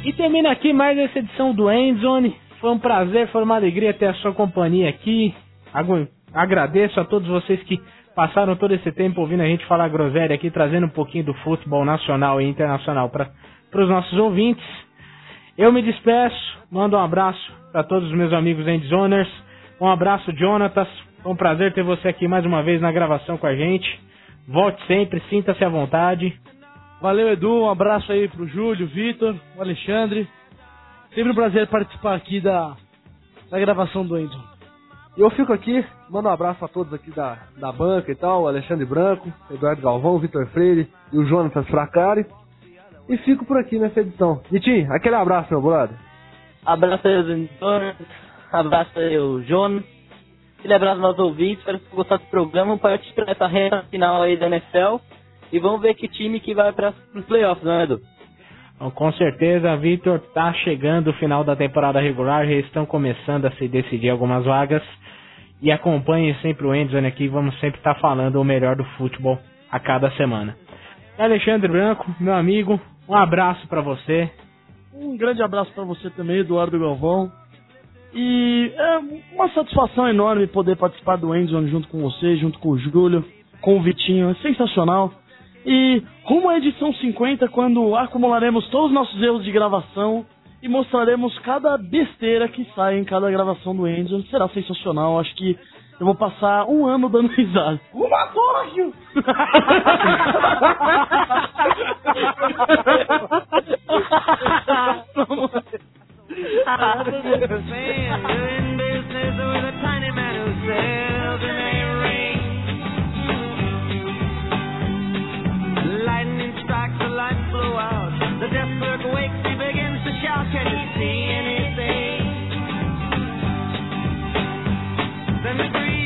E termina aqui mais essa edição do Endzone. Foi um prazer, foi uma alegria ter a sua companhia aqui. Agradeço a todos vocês que passaram todo esse tempo ouvindo a gente falar groselha aqui, trazendo um pouquinho do futebol nacional e internacional para os nossos ouvintes. Eu me despeço, mando um abraço para todos os meus amigos Endzoners. Um abraço, Jonatas. Foi um prazer ter você aqui mais uma vez na gravação com a gente. Volte sempre, sinta-se à vontade. Valeu, Edu. Um abraço aí pro Júlio, Vitor, o Alexandre. Sempre um prazer participar aqui da, da gravação do Enzo. Eu fico aqui, mando um abraço a todos aqui da, da banca e tal, Alexandre Branco, Eduardo Galvão, Vitor Freire e o Jonatas Fracari. E fico por aqui nessa edição. Vitinho, aquele abraço, meu brother. Abraço aí, os abraço aí, o Jonas. Aquele abraço aos ouvintes, espero que vocês gostaram do programa. Partir para essa reta final aí da NFL. E vamos ver que time que vai para os playoffs, não é, Edu? Então, com certeza, Vitor, tá chegando o final da temporada regular, já estão começando a se decidir algumas vagas. E acompanhe sempre o Endzone aqui, vamos sempre estar tá falando o melhor do futebol a cada semana. Alexandre Branco, meu amigo, um abraço para você. Um grande abraço para você também, Eduardo Galvão. E é uma satisfação enorme poder participar do Endzone junto com você, junto com o Júlio, com o Vitinho, é sensacional. E rumo à edição 50, quando acumularemos todos os nossos erros de gravação e mostraremos cada besteira que sai em cada gravação do Enzo. Será sensacional. Acho que eu vou passar um ano dando risada. Uma dona, Gil! Lightning strikes, the lights blow out. The death clerk wakes, he begins to shout, Can you see anything? Then the Greek